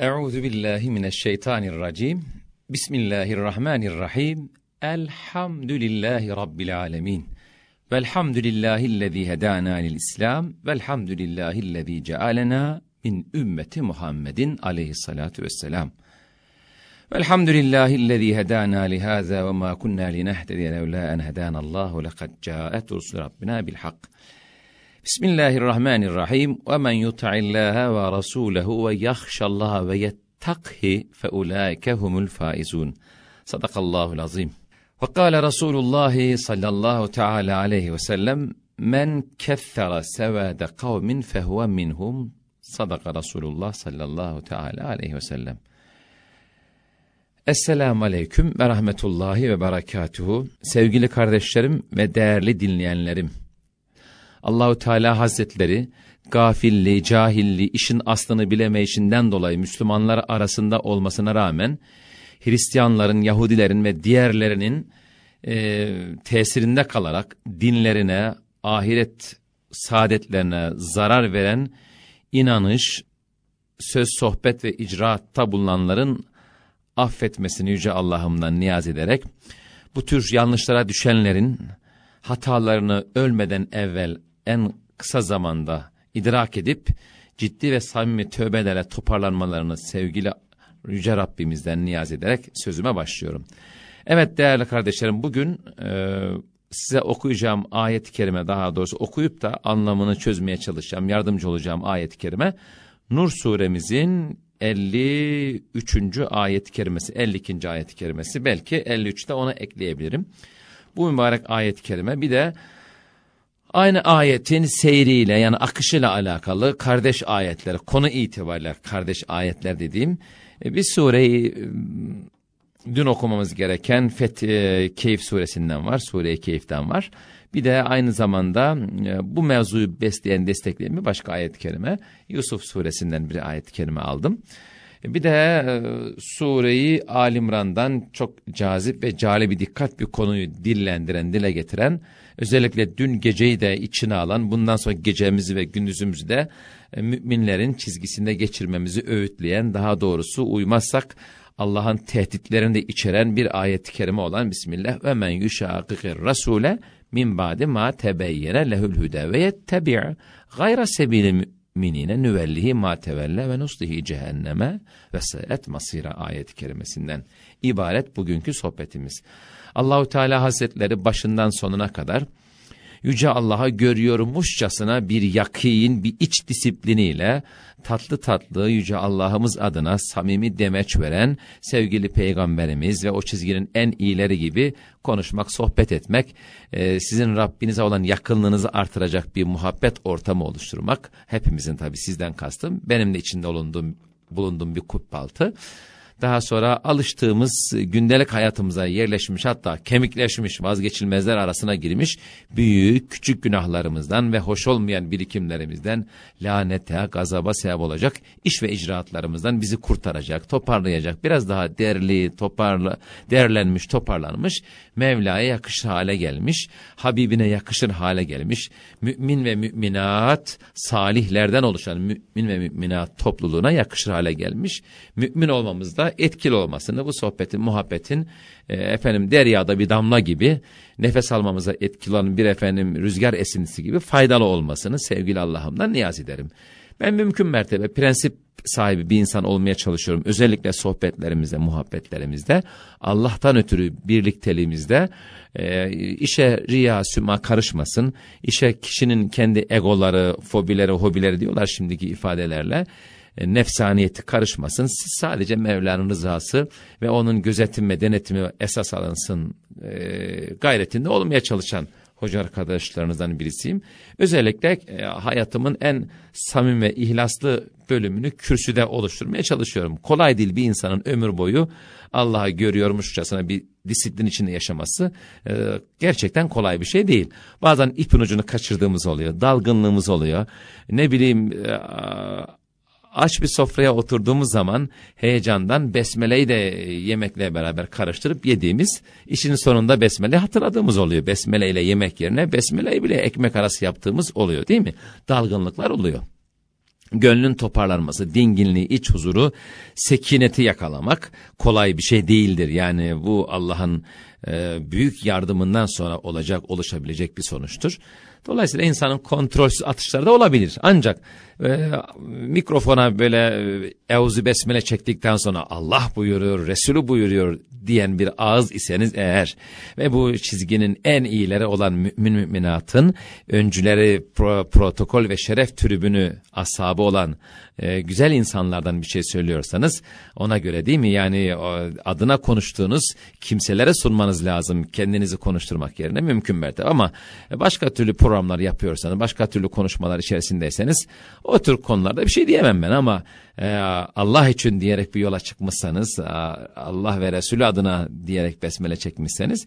أعوذ بالله من الشيطان الرجيم. بسم الله الرحمن الرحيم. الحمد لله رب العالمين. والحمد لله الذي هدانا للإسلام. والحمد لله الذي جعلنا من أمة محمد عليه الصلاة والسلام. والحمد لله الذي هدانا لهذا وما كنا لنهتدي لولا أن هدانا الله. لقد جاءت رسل ربنا بالحق. Bismillahirrahmanirrahim. Ve men yut'illaha ve rasulehu ve yahşallaha ve yettakhi fe ulaike humul faizun. Sadakallahul azim. Ve kâle Resulullah sallallahu teala aleyhi ve sellem men keffere sevâde kavmin fehuve minhum. Sadaka Resulullah sallallahu teala aleyhi ve sellem. Esselamu Aleyküm ve Rahmetullahi ve Berekatuhu. Sevgili kardeşlerim ve değerli dinleyenlerim. Allahu Teala Hazretleri gafilli, cahilli, işin aslını bilemeyişinden dolayı Müslümanlar arasında olmasına rağmen Hristiyanların, Yahudilerin ve diğerlerinin e, tesirinde kalarak dinlerine, ahiret saadetlerine zarar veren inanış, söz, sohbet ve icraatta bulunanların affetmesini Yüce Allah'ımdan niyaz ederek, bu tür yanlışlara düşenlerin hatalarını ölmeden evvel en kısa zamanda idrak edip ciddi ve samimi tövbelerle toparlanmalarını sevgili Yüce Rabbimizden niyaz ederek sözüme başlıyorum. Evet değerli kardeşlerim bugün e, size okuyacağım ayet-i kerime daha doğrusu okuyup da anlamını çözmeye çalışacağım, yardımcı olacağım ayet-i kerime. Nur suremizin 53. ayet-i kerimesi, 52. ayet-i kerimesi belki 53'te ona ekleyebilirim. Bu mübarek ayet-i kerime bir de Aynı ayetin seyriyle yani akışıyla alakalı kardeş ayetler, konu itibariyle kardeş ayetler dediğim e, bir sureyi e, dün okumamız gereken Feth e, Keyif suresinden var, Sure-i Keyif'ten var. Bir de aynı zamanda bu mevzuyu besleyen, destekleyen bir başka ayet-i kerime Yusuf suresinden bir ayet-i kerime aldım. Bir de sureyi Alimran'dan çok cazip ve cali bir dikkat bir konuyu dillendiren, dile getiren özellikle dün geceyi de içine alan, bundan sonra gecemizi ve gündüzümüzü de e, müminlerin çizgisinde geçirmemizi öğütleyen, daha doğrusu uymazsak Allah'ın tehditlerini de içeren bir ayet-i kerime olan Bismillah ve men yuşakikir rasule min ba'di ma tebeyyene lehul huda ve yettebi' gayra sebili müminine nüvellihi ma tevelle ve nuslihi cehenneme ve saet masira ayet-i kerimesinden ibaret bugünkü sohbetimiz. Allahu Teala Hazretleri başından sonuna kadar Yüce Allah'a görüyormuşçasına bir yakin, bir iç disipliniyle tatlı tatlı Yüce Allah'ımız adına samimi demeç veren sevgili Peygamberimiz ve o çizginin en iyileri gibi konuşmak, sohbet etmek, e, sizin Rabbinize olan yakınlığınızı artıracak bir muhabbet ortamı oluşturmak, hepimizin tabi sizden kastım, benim de içinde bulunduğum, bulunduğum bir kubbaltı daha sonra alıştığımız gündelik hayatımıza yerleşmiş hatta kemikleşmiş vazgeçilmezler arasına girmiş büyük küçük günahlarımızdan ve hoş olmayan birikimlerimizden lanete, gazaba sebep olacak iş ve icraatlarımızdan bizi kurtaracak, toparlayacak, biraz daha değerli, toparla, değerlenmiş, toparlanmış, Mevla'ya yakışır hale gelmiş, Habibine yakışır hale gelmiş, mümin ve müminat, salihlerden oluşan mümin ve müminat topluluğuna yakışır hale gelmiş, mümin olmamızda da etkili olmasını bu sohbetin, muhabbetin e, efendim deryada bir damla gibi nefes almamıza etkili olan bir efendim rüzgar esintisi gibi faydalı olmasını sevgili Allah'ımdan niyaz ederim. Ben mümkün mertebe prensip sahibi bir insan olmaya çalışıyorum. Özellikle sohbetlerimizde, muhabbetlerimizde, Allah'tan ötürü birlikteliğimizde e, işe riya, süma karışmasın. İşe kişinin kendi egoları, fobileri, hobileri diyorlar şimdiki ifadelerle e, nefsaniyeti karışmasın. Siz sadece Mevla'nın rızası ve onun gözetim ve denetimi esas alınsın e, gayretinde olmaya çalışan hoca arkadaşlarınızdan birisiyim. Özellikle e, hayatımın en samimi ve ihlaslı bölümünü kürsüde oluşturmaya çalışıyorum. Kolay değil bir insanın ömür boyu Allah'ı görüyormuşçasına bir disiplin içinde yaşaması e, gerçekten kolay bir şey değil. Bazen ipin ucunu kaçırdığımız oluyor, dalgınlığımız oluyor. Ne bileyim e, aç bir sofraya oturduğumuz zaman heyecandan besmeleyi de yemekle beraber karıştırıp yediğimiz işin sonunda besmele hatırladığımız oluyor. Besmele ile yemek yerine besmeleyi bile ekmek arası yaptığımız oluyor değil mi? Dalgınlıklar oluyor. gönlün toparlanması, dinginliği, iç huzuru, sekineti yakalamak kolay bir şey değildir. Yani bu Allah'ın e, büyük yardımından sonra olacak, oluşabilecek bir sonuçtur. Dolayısıyla insanın kontrolsüz atışları da olabilir. Ancak e, mikrofona böyle e, evzu besmele çektikten sonra Allah buyuruyor, Resulü buyuruyor diyen bir ağız iseniz eğer ve bu çizginin en iyileri olan mümin müminatın öncüleri pro, protokol ve şeref tribünü ashabı olan e, güzel insanlardan bir şey söylüyorsanız ona göre değil mi? Yani adına konuştuğunuz kimselere sunmanız lazım kendinizi konuşturmak yerine mümkün mertebe. Ama başka türlü programlar yapıyorsanız başka türlü konuşmalar içerisindeyseniz o tür konularda bir şey diyemem ben ama e, Allah için diyerek bir yola çıkmışsanız Allah ve Resulü adına diyerek besmele çekmişseniz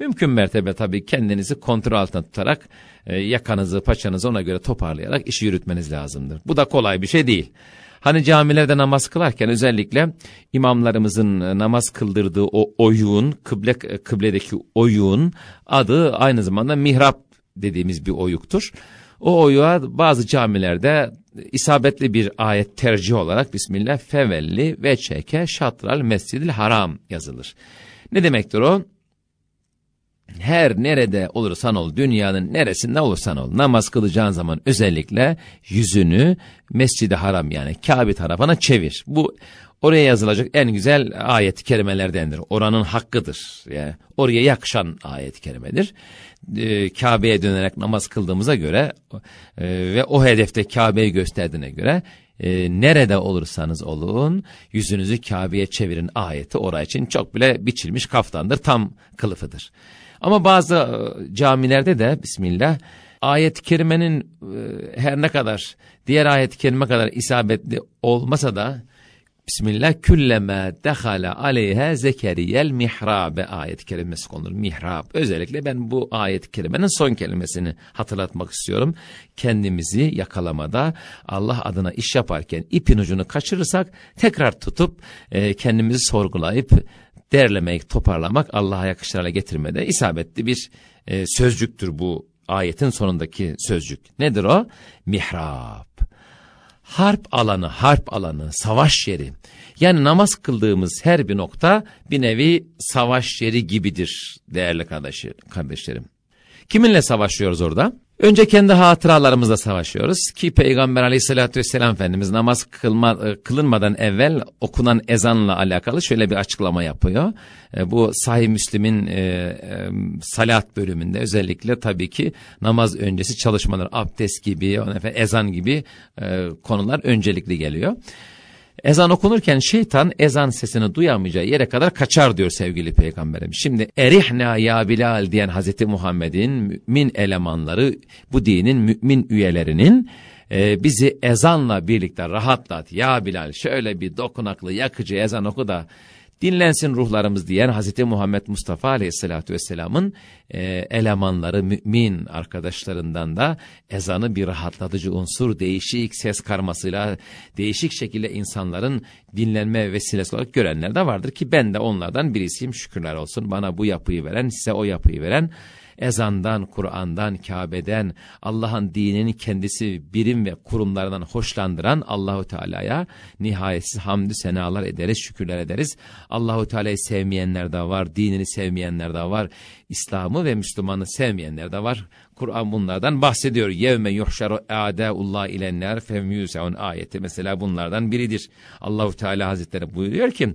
mümkün mertebe tabii kendinizi kontrol altına tutarak e, yakanızı paçanızı ona göre toparlayarak işi yürütmeniz lazımdır. Bu da kolay bir şey değil. Hani camilerde namaz kılarken özellikle imamlarımızın namaz kıldırdığı o oyun, kıble, kıbledeki oyun adı aynı zamanda mihrap dediğimiz bir oyuktur. O oyuğa bazı camilerde isabetli bir ayet tercih olarak Bismillah fevelli ve çeke şatral mescidil haram yazılır. Ne demektir o? Her nerede olursan ol, dünyanın neresinde olursan ol, namaz kılacağın zaman özellikle yüzünü mescidi haram yani Kabe tarafına çevir. Bu oraya yazılacak en güzel ayet-i kerimelerdendir. Oranın hakkıdır. Yani oraya yakışan ayet-i kerimedir e, Kabe'ye dönerek namaz kıldığımıza göre e, ve o hedefte Kabe'yi gösterdiğine göre e, nerede olursanız olun yüzünüzü Kabe'ye çevirin ayeti oraya için çok bile biçilmiş kaftandır tam kılıfıdır. Ama bazı e, camilerde de Bismillah ayet-i kerimenin e, her ne kadar diğer ayet-i kerime kadar isabetli olmasa da Bismillah külleme dehale aleyhe zekeriyel mihrabe ayet kelimesi konulur. Mihrab. Özellikle ben bu ayet kelimenin son kelimesini hatırlatmak istiyorum. Kendimizi yakalamada Allah adına iş yaparken ipin ucunu kaçırırsak tekrar tutup e, kendimizi sorgulayıp derlemek, toparlamak Allah'a yakışır getirmede isabetli bir e, sözcüktür bu ayetin sonundaki sözcük. Nedir o? Mihrab harp alanı, harp alanı, savaş yeri. Yani namaz kıldığımız her bir nokta bir nevi savaş yeri gibidir değerli kardeşlerim. Kiminle savaşıyoruz orada? Önce kendi hatıralarımızla savaşıyoruz ki Peygamber aleyhissalatü vesselam Efendimiz namaz kılma, e, kılınmadan evvel okunan ezanla alakalı şöyle bir açıklama yapıyor. E, bu Sahih Müslim'in e, salat bölümünde özellikle tabii ki namaz öncesi çalışmalar abdest gibi, ezan gibi konular öncelikli geliyor. Ezan okunurken şeytan ezan sesini duyamayacağı yere kadar kaçar diyor sevgili peygamberim. Şimdi erihna ya Bilal diyen Hazreti Muhammed'in mümin elemanları bu dinin mümin üyelerinin e, bizi ezanla birlikte rahatlat ya Bilal şöyle bir dokunaklı yakıcı ezan oku da dinlensin ruhlarımız diyen Hz. Muhammed Mustafa Aleyhisselatü Vesselam'ın e, elemanları, mümin arkadaşlarından da ezanı bir rahatlatıcı unsur, değişik ses karmasıyla, değişik şekilde insanların dinlenme vesilesi olarak görenler de vardır ki ben de onlardan birisiyim şükürler olsun. Bana bu yapıyı veren, size o yapıyı veren ezandan, Kur'an'dan, Kabe'den, Allah'ın dininin kendisi birim ve kurumlarından hoşlandıran Allahu Teala'ya nihayetsiz hamdü senalar ederiz, şükürler ederiz. Allahu Teala'yı sevmeyenler de var, dinini sevmeyenler de var, İslam'ı ve Müslüman'ı sevmeyenler de var. Kur'an bunlardan bahsediyor. Yevme yuhşaru a'daullah ilenler femyuseun ayeti mesela bunlardan biridir. Allahu Teala Hazretleri buyuruyor ki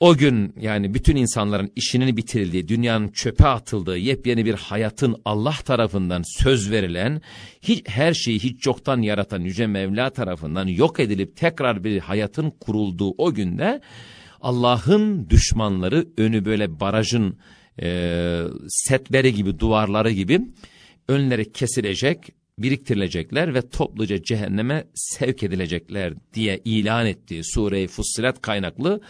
o gün yani bütün insanların işinin bitirildiği, dünyanın çöpe atıldığı yepyeni bir hayatın Allah tarafından söz verilen, hiç, her şeyi hiç çoktan yaratan Yüce Mevla tarafından yok edilip tekrar bir hayatın kurulduğu o günde Allah'ın düşmanları önü böyle barajın e, setleri gibi, duvarları gibi önleri kesilecek, biriktirilecekler ve topluca cehenneme sevk edilecekler diye ilan ettiği Sure-i Fussilet kaynaklı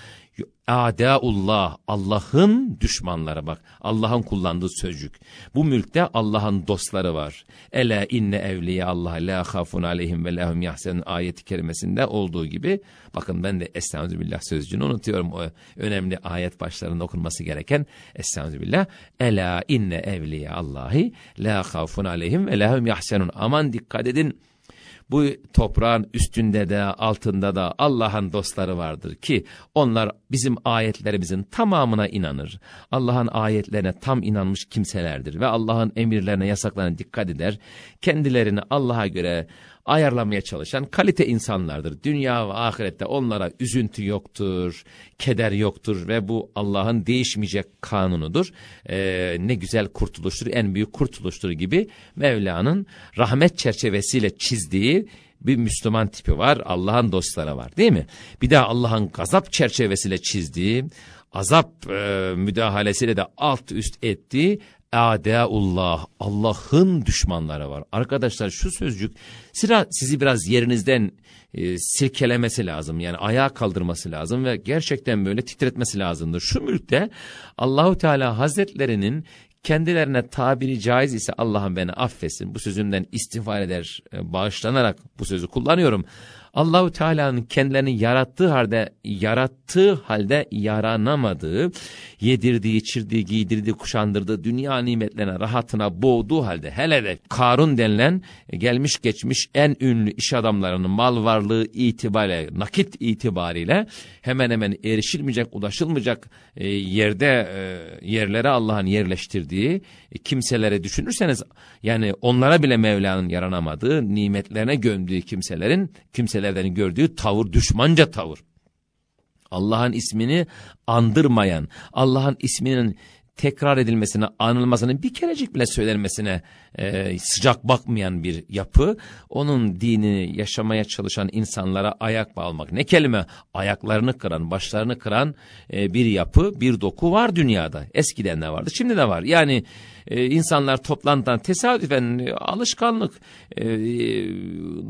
A'daullah, Allah'ın düşmanları bak. Allah'ın kullandığı sözcük. Bu mülkte Allah'ın dostları var. Ela inne evliye Allah la khafun aleyhim ve lahum yahsen ayeti kerimesinde olduğu gibi. Bakın ben de Estağfirullah sözcüğünü unutuyorum. O önemli ayet başlarında okunması gereken Estağfirullah. Ela inne evliye Allahi la khafun aleyhim ve lahum yahsenun. Aman dikkat edin Bu toprağın üstünde de altında da Allah'ın dostları vardır ki onlar bizim ayetlerimizin tamamına inanır. Allah'ın ayetlerine tam inanmış kimselerdir ve Allah'ın emirlerine yasaklarına dikkat eder. Kendilerini Allah'a göre ayarlamaya çalışan kalite insanlardır. Dünya ve ahirette onlara üzüntü yoktur, keder yoktur ve bu Allah'ın değişmeyecek kanunudur. Ee, ne güzel kurtuluştur, en büyük kurtuluştur gibi Mevla'nın rahmet çerçevesiyle çizdiği bir Müslüman tipi var. Allah'ın dostları var değil mi? Bir de Allah'ın gazap çerçevesiyle çizdiği, azap e, müdahalesiyle de alt üst ettiği Adeullah, Allah'ın düşmanları var. Arkadaşlar şu sözcük sizi biraz yerinizden e, silkelemesi lazım. Yani ayağa kaldırması lazım ve gerçekten böyle titretmesi lazımdır. Şu mülkte Allahu Teala Hazretlerinin kendilerine tabiri caiz ise Allah'ım beni affetsin. Bu sözümden istiğfar eder, e, bağışlanarak bu sözü kullanıyorum. Allahu Teala'nın kendilerini yarattığı halde yarattığı halde yaranamadığı, yedirdiği, içirdiği, giydirdiği, kuşandırdığı dünya nimetlerine, rahatına boğduğu halde hele de Karun denilen gelmiş geçmiş en ünlü iş adamlarının mal varlığı itibariyle, nakit itibariyle hemen hemen erişilmeyecek, ulaşılmayacak e, yerde e, yerlere Allah'ın yerleştirdiği e, kimselere düşünürseniz yani onlara bile Mevla'nın yaranamadığı, nimetlerine gömdüğü kimselerin kimselerden gördüğü tavır düşmanca tavır. Allah'ın ismini andırmayan, Allah'ın isminin tekrar edilmesine, anılmasına, bir kerecik bile söylenmesine e, sıcak bakmayan bir yapı, onun dinini yaşamaya çalışan insanlara ayak bağlamak. Ne kelime? Ayaklarını kıran, başlarını kıran e, bir yapı, bir doku var dünyada. Eskiden de vardı, şimdi de var. Yani e, insanlar toplantıdan tesadüfen e, alışkanlık, e,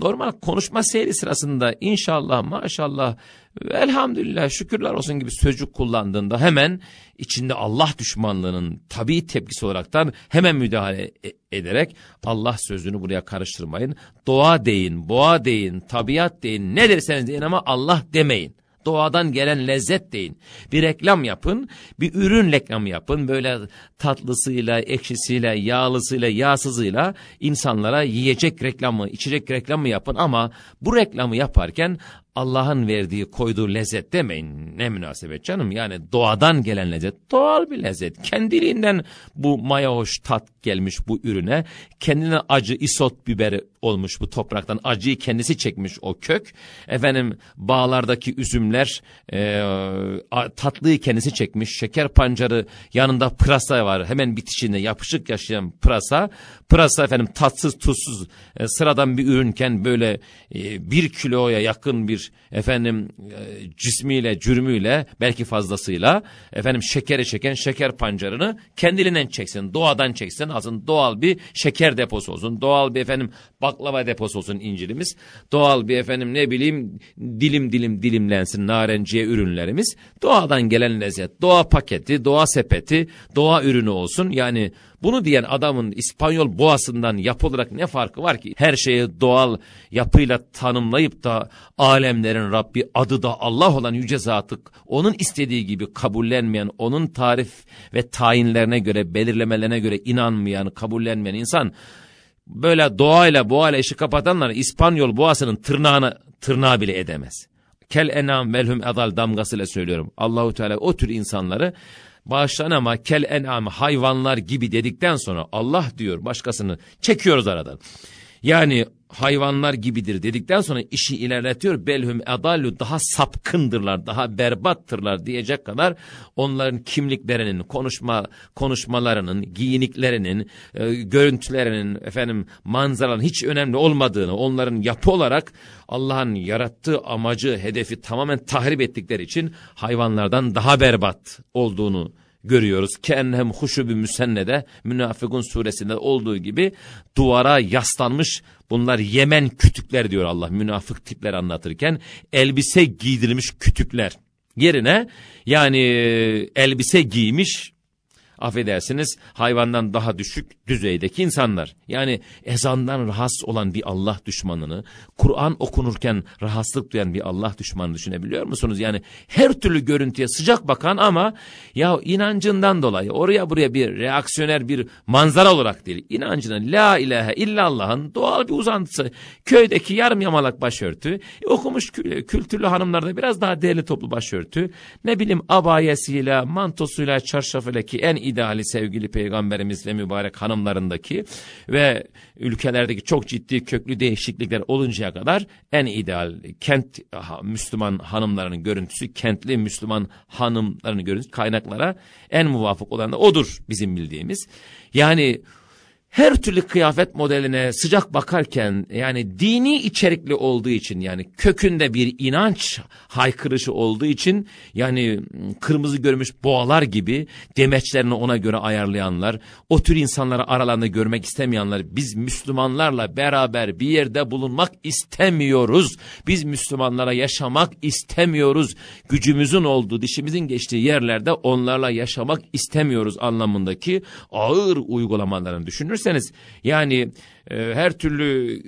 normal konuşma seyri sırasında inşallah, maşallah, elhamdülillah, şükürler olsun gibi sözcük kullandığında hemen içinde Allah düşmanlığının tabii tepkisi olaraktan hemen müdahale e, ederek Allah sözünü buraya karıştırmayın. Doğa deyin, boğa deyin, tabiat deyin, ne derseniz deyin ama Allah demeyin doğadan gelen lezzet deyin. Bir reklam yapın, bir ürün reklamı yapın. Böyle tatlısıyla, ekşisiyle, yağlısıyla, yağsızıyla insanlara yiyecek reklamı, içecek reklamı yapın ama bu reklamı yaparken Allah'ın verdiği koyduğu lezzet demeyin. Ne münasebet canım yani doğadan gelen lezzet doğal bir lezzet. Kendiliğinden bu maya hoş tat gelmiş bu ürüne. Kendine acı isot biberi olmuş bu topraktan. Acıyı kendisi çekmiş o kök. Efendim bağlardaki üzümler e, tatlıyı kendisi çekmiş. Şeker pancarı yanında pırasa var. Hemen bitişinde yapışık yaşayan pırasa. Pırasa efendim tatsız tuzsuz e, sıradan bir ürünken böyle e, bir kiloya yakın bir efendim e, cismiyle cürmüyle belki fazlasıyla efendim şekeri çeken şeker pancarını kendiliğinden çeksin. Doğadan çeksin. Aslında doğal bir şeker deposu olsun. Doğal bir efendim baklava deposu olsun incirimiz. Doğal bir efendim ne bileyim dilim dilim dilimlensin narenciye ürünlerimiz. Doğadan gelen lezzet. Doğa paketi, doğa sepeti, doğa ürünü olsun. Yani bunu diyen adamın İspanyol boğasından yapı olarak ne farkı var ki? Her şeyi doğal yapıyla tanımlayıp da alemlerin Rabbi adı da Allah olan yüce zatı onun istediği gibi kabullenmeyen, onun tarif ve tayinlerine göre, belirlemelerine göre inanmayan, kabullenmeyen insan böyle doğayla boğayla işi kapatanlar İspanyol boğasının tırnağını tırnağı bile edemez. Kel enam velhum edal damgasıyla söylüyorum. Allahu Teala o tür insanları bağışlan ama kel enam hayvanlar gibi dedikten sonra Allah diyor başkasını çekiyoruz aradan. Yani hayvanlar gibidir dedikten sonra işi ilerletiyor. Belhum edallu daha sapkındırlar, daha berbattırlar diyecek kadar onların kimliklerinin, konuşma konuşmalarının, giyiniklerinin, e, görüntülerinin, efendim manzaraların hiç önemli olmadığını, onların yapı olarak Allah'ın yarattığı amacı, hedefi tamamen tahrip ettikleri için hayvanlardan daha berbat olduğunu görüyoruz. Kennem huşu bir müsennede Münafıkun suresinde olduğu gibi duvara yaslanmış bunlar Yemen kütükler diyor Allah münafık tipler anlatırken elbise giydirilmiş kütükler yerine yani elbise giymiş affedersiniz hayvandan daha düşük düzeydeki insanlar. Yani ezandan rahatsız olan bir Allah düşmanını, Kur'an okunurken rahatsızlık duyan bir Allah düşmanı düşünebiliyor musunuz? Yani her türlü görüntüye sıcak bakan ama ya inancından dolayı oraya buraya bir reaksiyoner bir manzara olarak değil. inancının la ilahe illallah'ın doğal bir uzantısı. Köydeki yarım yamalak başörtü, e, okumuş kültürlü hanımlarda biraz daha değerli toplu başörtü, ne bileyim abayesiyle, mantosuyla, çarşafıyla ki en ideali sevgili peygamberimiz ve mübarek hanımlarındaki ve ülkelerdeki çok ciddi köklü değişiklikler oluncaya kadar en ideal kent Müslüman hanımlarının görüntüsü, kentli Müslüman hanımlarının görüntüsü kaynaklara en muvafık olan da odur bizim bildiğimiz. Yani her türlü kıyafet modeline sıcak bakarken yani dini içerikli olduğu için yani kökünde bir inanç haykırışı olduğu için yani kırmızı görmüş boğalar gibi demeçlerini ona göre ayarlayanlar, o tür insanları aralarında görmek istemeyenler biz Müslümanlarla beraber bir yerde bulunmak istemiyoruz. Biz Müslümanlara yaşamak istemiyoruz. Gücümüzün olduğu, dişimizin geçtiği yerlerde onlarla yaşamak istemiyoruz anlamındaki ağır uygulamalarını düşünür düşünürseniz yani e, her türlü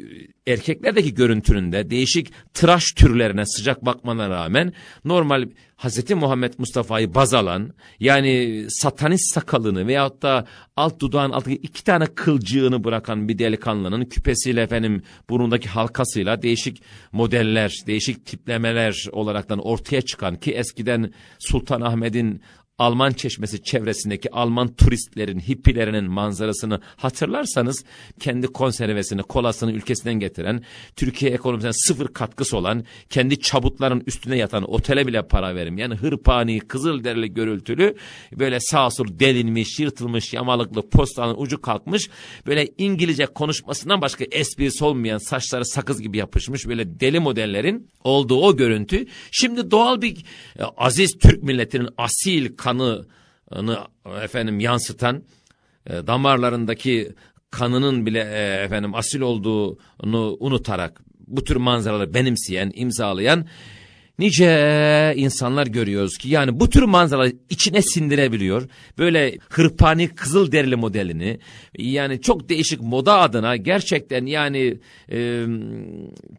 erkeklerdeki görüntünün değişik tıraş türlerine sıcak bakmana rağmen normal Hz. Muhammed Mustafa'yı baz alan yani satanist sakalını veyahut da alt dudağın altındaki iki tane kılcığını bırakan bir delikanlının küpesiyle efendim burundaki halkasıyla değişik modeller, değişik tiplemeler olaraktan ortaya çıkan ki eskiden Sultan Ahmet'in Alman çeşmesi çevresindeki Alman turistlerin, hippilerinin manzarasını hatırlarsanız kendi konservesini, kolasını ülkesinden getiren, Türkiye ekonomisine sıfır katkısı olan, kendi çabutların üstüne yatan otele bile para verim. Yani hırpani, kızıl derili görültülü, böyle sağ sol delinmiş, yırtılmış, yamalıklı, postanın ucu kalkmış, böyle İngilizce konuşmasından başka esprisi olmayan, saçları sakız gibi yapışmış, böyle deli modellerin olduğu o görüntü, şimdi doğal bir e, aziz Türk milletinin asil, kanını efendim yansıtan e, damarlarındaki kanının bile e, efendim asil olduğunu unutarak bu tür manzaraları benimseyen, imzalayan nice insanlar görüyoruz ki yani bu tür manzaraları içine sindirebiliyor. Böyle hırpani kızıl derili modelini yani çok değişik moda adına gerçekten yani e,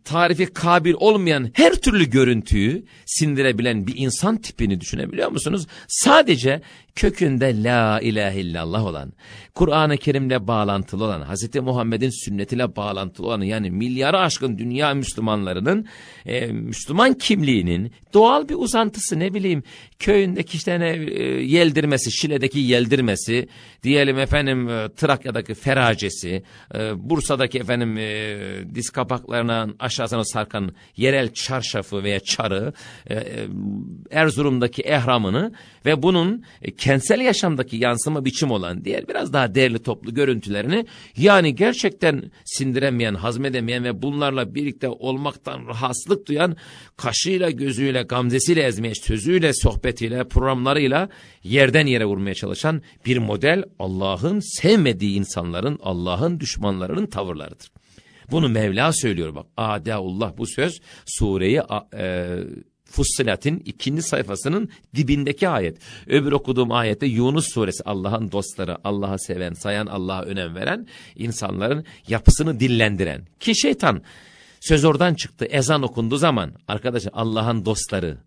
tarifi kabil olmayan her türlü görüntüyü sindirebilen bir insan tipini düşünebiliyor musunuz? Sadece kökünde la ilahe illallah olan, Kur'an-ı Kerim'le bağlantılı olan, Hz. Muhammed'in sünnetiyle bağlantılı olan yani milyarı aşkın dünya Müslümanlarının e, Müslüman kimliğinin doğal bir uzantısı ne bileyim köyündeki işte ne, e, yeldirmesi, Şile'deki yeldirmesi, diyelim efendim e, Trakya'daki feracesi, e, Bursa'daki efendim e, diz kapaklarına aşağısına sarkan yerel çarşafı veya çarı, e, e, Erzurum'daki ehramını ve bunun kentsel yaşamdaki yansıma biçim olan diğer biraz daha değerli toplu görüntülerini yani gerçekten sindiremeyen, hazmedemeyen ve bunlarla birlikte olmaktan rahatsızlık duyan kaşıyla, gözüyle, gamzesiyle ezmeye, sözüyle, sohbetiyle, programlarıyla yerden yere vurmaya çalışan bir model Allah'ın sevmediği insanların, Allah'ın düşmanlarının tavırlarıdır. Bunu Mevla söylüyor bak. Adaullah bu söz sureyi e, Fussilat'in ikinci sayfasının dibindeki ayet. Öbür okuduğum ayette Yunus suresi Allah'ın dostları, Allah'ı seven, sayan, Allah'a önem veren insanların yapısını dillendiren. Ki şeytan söz oradan çıktı ezan okunduğu zaman arkadaşlar Allah'ın dostları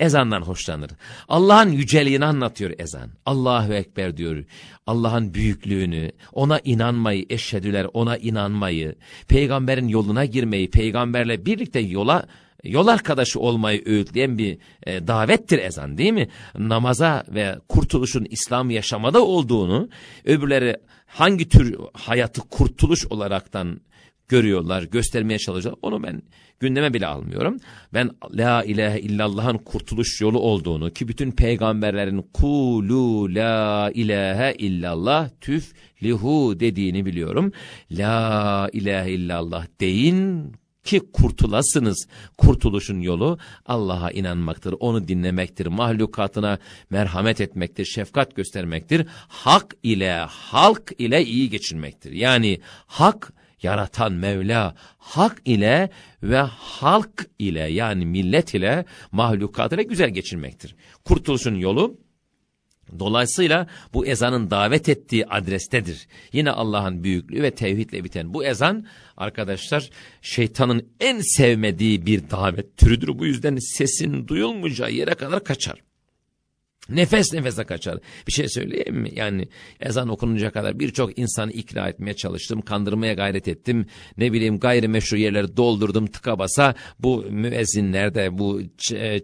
ezandan hoşlanır. Allah'ın yüceliğini anlatıyor ezan. Allahu Ekber diyor. Allah'ın büyüklüğünü, ona inanmayı, eşhedüler ona inanmayı, peygamberin yoluna girmeyi, peygamberle birlikte yola yol arkadaşı olmayı öğütleyen bir e, davettir ezan değil mi? Namaza ve kurtuluşun İslam yaşamada olduğunu öbürleri hangi tür hayatı kurtuluş olaraktan görüyorlar, göstermeye çalışıyorlar. Onu ben gündeme bile almıyorum. Ben la ilahe illallah'ın kurtuluş yolu olduğunu ki bütün peygamberlerin kulu la ilahe illallah tüflihu dediğini biliyorum. La ilahe illallah deyin ki kurtulasınız. Kurtuluşun yolu Allah'a inanmaktır, onu dinlemektir, mahlukatına merhamet etmektir, şefkat göstermektir. Hak ile, halk ile iyi geçinmektir. Yani hak yaratan Mevla hak ile ve halk ile yani millet ile mahlukatına güzel geçinmektir. Kurtuluşun yolu Dolayısıyla bu ezanın davet ettiği adrestedir. Yine Allah'ın büyüklüğü ve tevhidle biten bu ezan arkadaşlar şeytanın en sevmediği bir davet türüdür. Bu yüzden sesin duyulmayacağı yere kadar kaçar. Nefes nefese kaçar. Bir şey söyleyeyim mi? Yani ezan okununca kadar birçok insanı ikna etmeye çalıştım. Kandırmaya gayret ettim. Ne bileyim gayrimeşru yerleri doldurdum tıka basa. Bu müezzinler de bu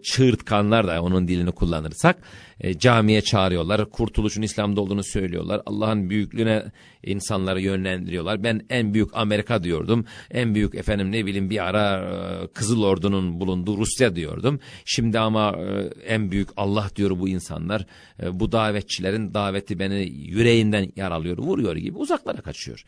çığırtkanlar da onun dilini kullanırsak e, camiye çağırıyorlar. Kurtuluşun İslam'da olduğunu söylüyorlar. Allah'ın büyüklüğüne insanları yönlendiriyorlar. Ben en büyük Amerika diyordum. En büyük efendim ne bileyim bir ara e, Kızıl Ordu'nun bulunduğu Rusya diyordum. Şimdi ama e, en büyük Allah diyor bu insanlar. E, bu davetçilerin daveti beni yüreğinden yaralıyor, vuruyor gibi uzaklara kaçıyor.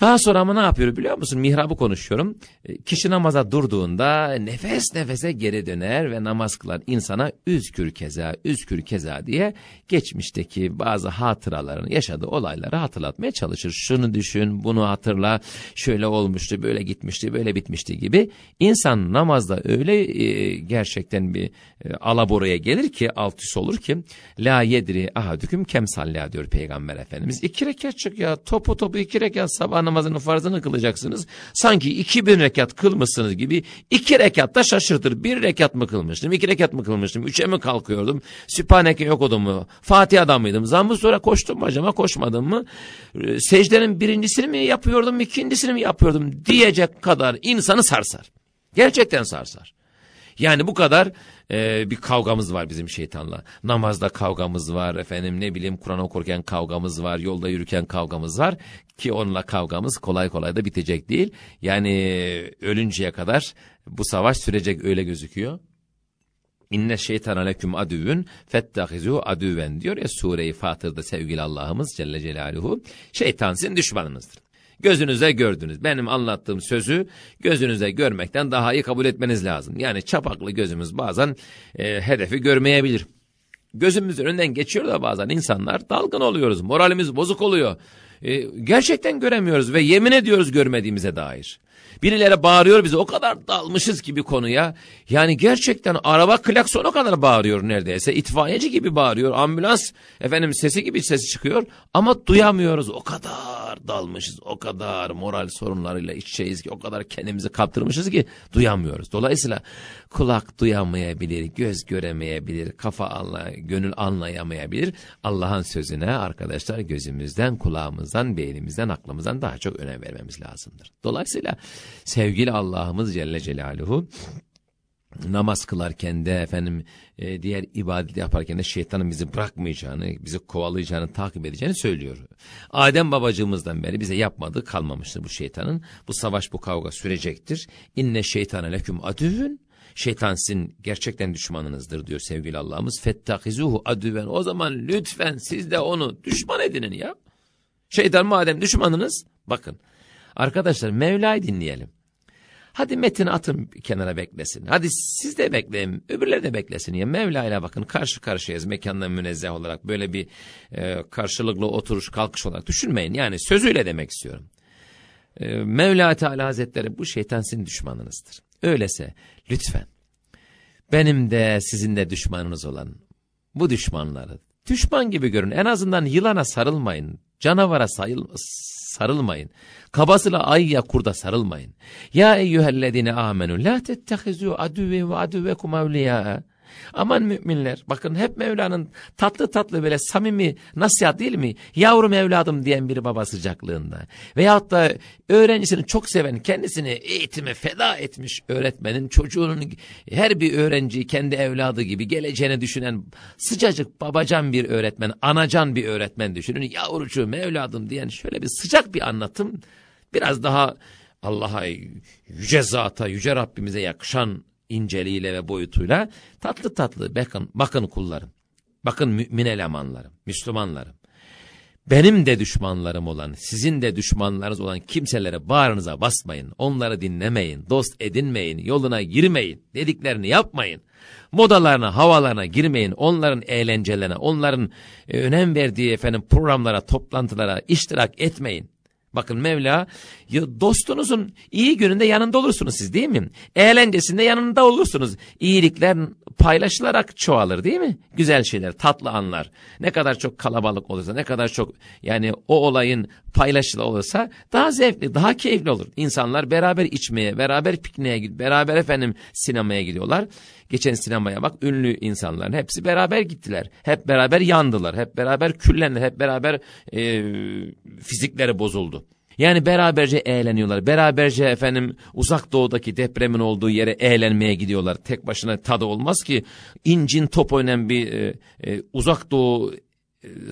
Daha sonra ama ne yapıyor biliyor musun? Mihrabı konuşuyorum. E, kişi namaza durduğunda nefes nefese geri döner ve namaz kılar. insana üzkür keza, üzkür keza diye geçmişteki bazı hatıralarını, yaşadığı olayları hatırlatmaya çalışır. Şunu düşün, bunu hatırla, şöyle olmuştu, böyle gitmişti, böyle bitmişti gibi. İnsan namazda öyle e, gerçekten bir e, alaboraya gelir ki, alt üst olur ki, la yedri ahadüküm kem salla diyor Peygamber Efendimiz. İki rekat çık ya, topu topu iki rekat sabah namazının farzını kılacaksınız. Sanki iki bin rekat kılmışsınız gibi iki rekatta şaşırtır. Bir rekat mı kılmıştım, iki rekat mı kılmıştım, üçe mi kalkıyordum, Sübhaneke okudum mu, Fatiha'dan mıydım, zammı sonra koştum mu acaba, koşmadım mı, ee, secdenin birincisini mi yapıyordum, ikincisini mi yapıyordum diyecek kadar insanı sarsar. Gerçekten sarsar. Yani bu kadar e, bir kavgamız var bizim şeytanla. Namazda kavgamız var efendim ne bileyim Kur'an okurken kavgamız var, yolda yürürken kavgamız var ki onunla kavgamız kolay kolay da bitecek değil. Yani ölünceye kadar bu savaş sürecek öyle gözüküyor. İnne şeytan aleküm adüvün fettahizu adüven diyor ya Sure-i Fatır'da sevgili Allah'ımız Celle Celaluhu. Şeytan sizin düşmanınızdır. Gözünüze gördünüz. Benim anlattığım sözü gözünüze görmekten daha iyi kabul etmeniz lazım. Yani çapaklı gözümüz bazen e, hedefi görmeyebilir. Gözümüz önünden geçiyor da bazen insanlar dalgın oluyoruz. Moralimiz bozuk oluyor. E, gerçekten göremiyoruz ve yemin ediyoruz görmediğimize dair. Birileri bağırıyor bize o kadar dalmışız ki bir konuya. Yani gerçekten araba klaksona kadar bağırıyor neredeyse. İtfaiyeci gibi bağırıyor. Ambulans efendim sesi gibi sesi çıkıyor. Ama duyamıyoruz. O kadar dalmışız. O kadar moral sorunlarıyla içeceğiz ki. O kadar kendimizi kaptırmışız ki duyamıyoruz. Dolayısıyla kulak duyamayabilir, göz göremeyebilir, kafa anla, gönül anlayamayabilir. Allah'ın sözüne arkadaşlar gözümüzden, kulağımızdan, beynimizden, aklımızdan daha çok önem vermemiz lazımdır. Dolayısıyla sevgili Allah'ımız Celle Celaluhu namaz kılarken de efendim e, diğer ibadet yaparken de şeytanın bizi bırakmayacağını, bizi kovalayacağını, takip edeceğini söylüyor. Adem babacığımızdan beri bize yapmadığı kalmamıştır bu şeytanın. Bu savaş, bu kavga sürecektir. İnne şeytane leküm adüvün Şeytan sizin gerçekten düşmanınızdır diyor sevgili Allah'ımız. Fettahizuhu adüven. O zaman lütfen siz de onu düşman edinin ya. Şeytan madem düşmanınız bakın. Arkadaşlar Mevla'yı dinleyelim. Hadi metini atın kenara beklesin. Hadi siz de bekleyin. Öbürleri de beklesin. Ya Mevla ile bakın karşı karşıyayız mekandan münezzeh olarak. Böyle bir e, karşılıklı oturuş kalkış olarak düşünmeyin. Yani sözüyle demek istiyorum. E, Mevla Teala Hazretleri bu şeytan sizin düşmanınızdır. Öylese lütfen benim de sizin de düşmanınız olan bu düşmanları düşman gibi görün. En azından yılana sarılmayın. Canavara sayıl, sarılmayın. Kabasıyla ayya kurda sarılmayın. Ya eyyühellezine amenü la tettehizu adüve ve adüvekum evliya. Aman müminler bakın hep Mevla'nın tatlı tatlı böyle samimi nasihat değil mi? Yavrum evladım diyen bir baba sıcaklığında. Veyahut da öğrencisini çok seven kendisini eğitime feda etmiş öğretmenin çocuğunun her bir öğrenciyi kendi evladı gibi geleceğini düşünen sıcacık babacan bir öğretmen, anacan bir öğretmen düşünün. Yavrucuğum evladım diyen şöyle bir sıcak bir anlatım biraz daha Allah'a yüce zata, yüce Rabbimize yakışan inceliğiyle ve boyutuyla tatlı tatlı bakın, bakın kullarım. Bakın mümin elemanlarım, Müslümanlarım. Benim de düşmanlarım olan, sizin de düşmanlarınız olan kimselere bağrınıza basmayın. Onları dinlemeyin, dost edinmeyin, yoluna girmeyin, dediklerini yapmayın. Modalarına, havalarına girmeyin. Onların eğlencelerine, onların e, önem verdiği efendim programlara, toplantılara iştirak etmeyin. Bakın Mevla dostunuzun iyi gününde yanında olursunuz siz değil mi? Eğlencesinde yanında olursunuz. İyilikler paylaşılarak çoğalır değil mi? Güzel şeyler, tatlı anlar. Ne kadar çok kalabalık olursa, ne kadar çok yani o olayın paylaşılı olursa daha zevkli, daha keyifli olur. İnsanlar beraber içmeye, beraber pikniğe, beraber efendim sinemaya gidiyorlar. Geçen sinemaya bak ünlü insanların hepsi beraber gittiler. Hep beraber yandılar. Hep beraber küllendiler. Hep beraber e, fizikleri bozuldu. Yani beraberce eğleniyorlar. Beraberce efendim uzak doğudaki depremin olduğu yere eğlenmeye gidiyorlar. Tek başına tadı olmaz ki incin top oynayan bir e, e, uzak doğu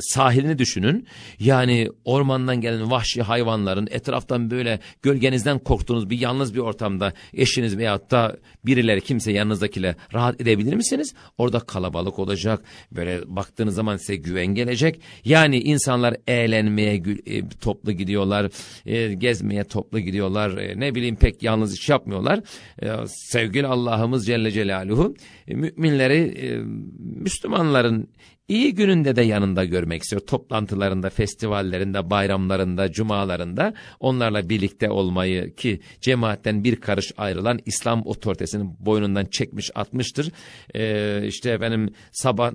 sahilini düşünün. Yani ormandan gelen vahşi hayvanların etraftan böyle gölgenizden korktuğunuz bir yalnız bir ortamda eşiniz veyahut da birileri kimse yanınızdakiyle rahat edebilir misiniz? Orada kalabalık olacak. Böyle baktığınız zaman size güven gelecek. Yani insanlar eğlenmeye e, toplu gidiyorlar. E, gezmeye toplu gidiyorlar. E, ne bileyim pek yalnız iş yapmıyorlar. E, sevgili Allah'ımız Celle Celaluhu e, müminleri e, Müslümanların İyi gününde de yanında görmek istiyor. Toplantılarında, festivallerinde, bayramlarında, cumalarında onlarla birlikte olmayı ki cemaatten bir karış ayrılan İslam otoritesinin boynundan çekmiş atmıştır. Ee, işte efendim sabah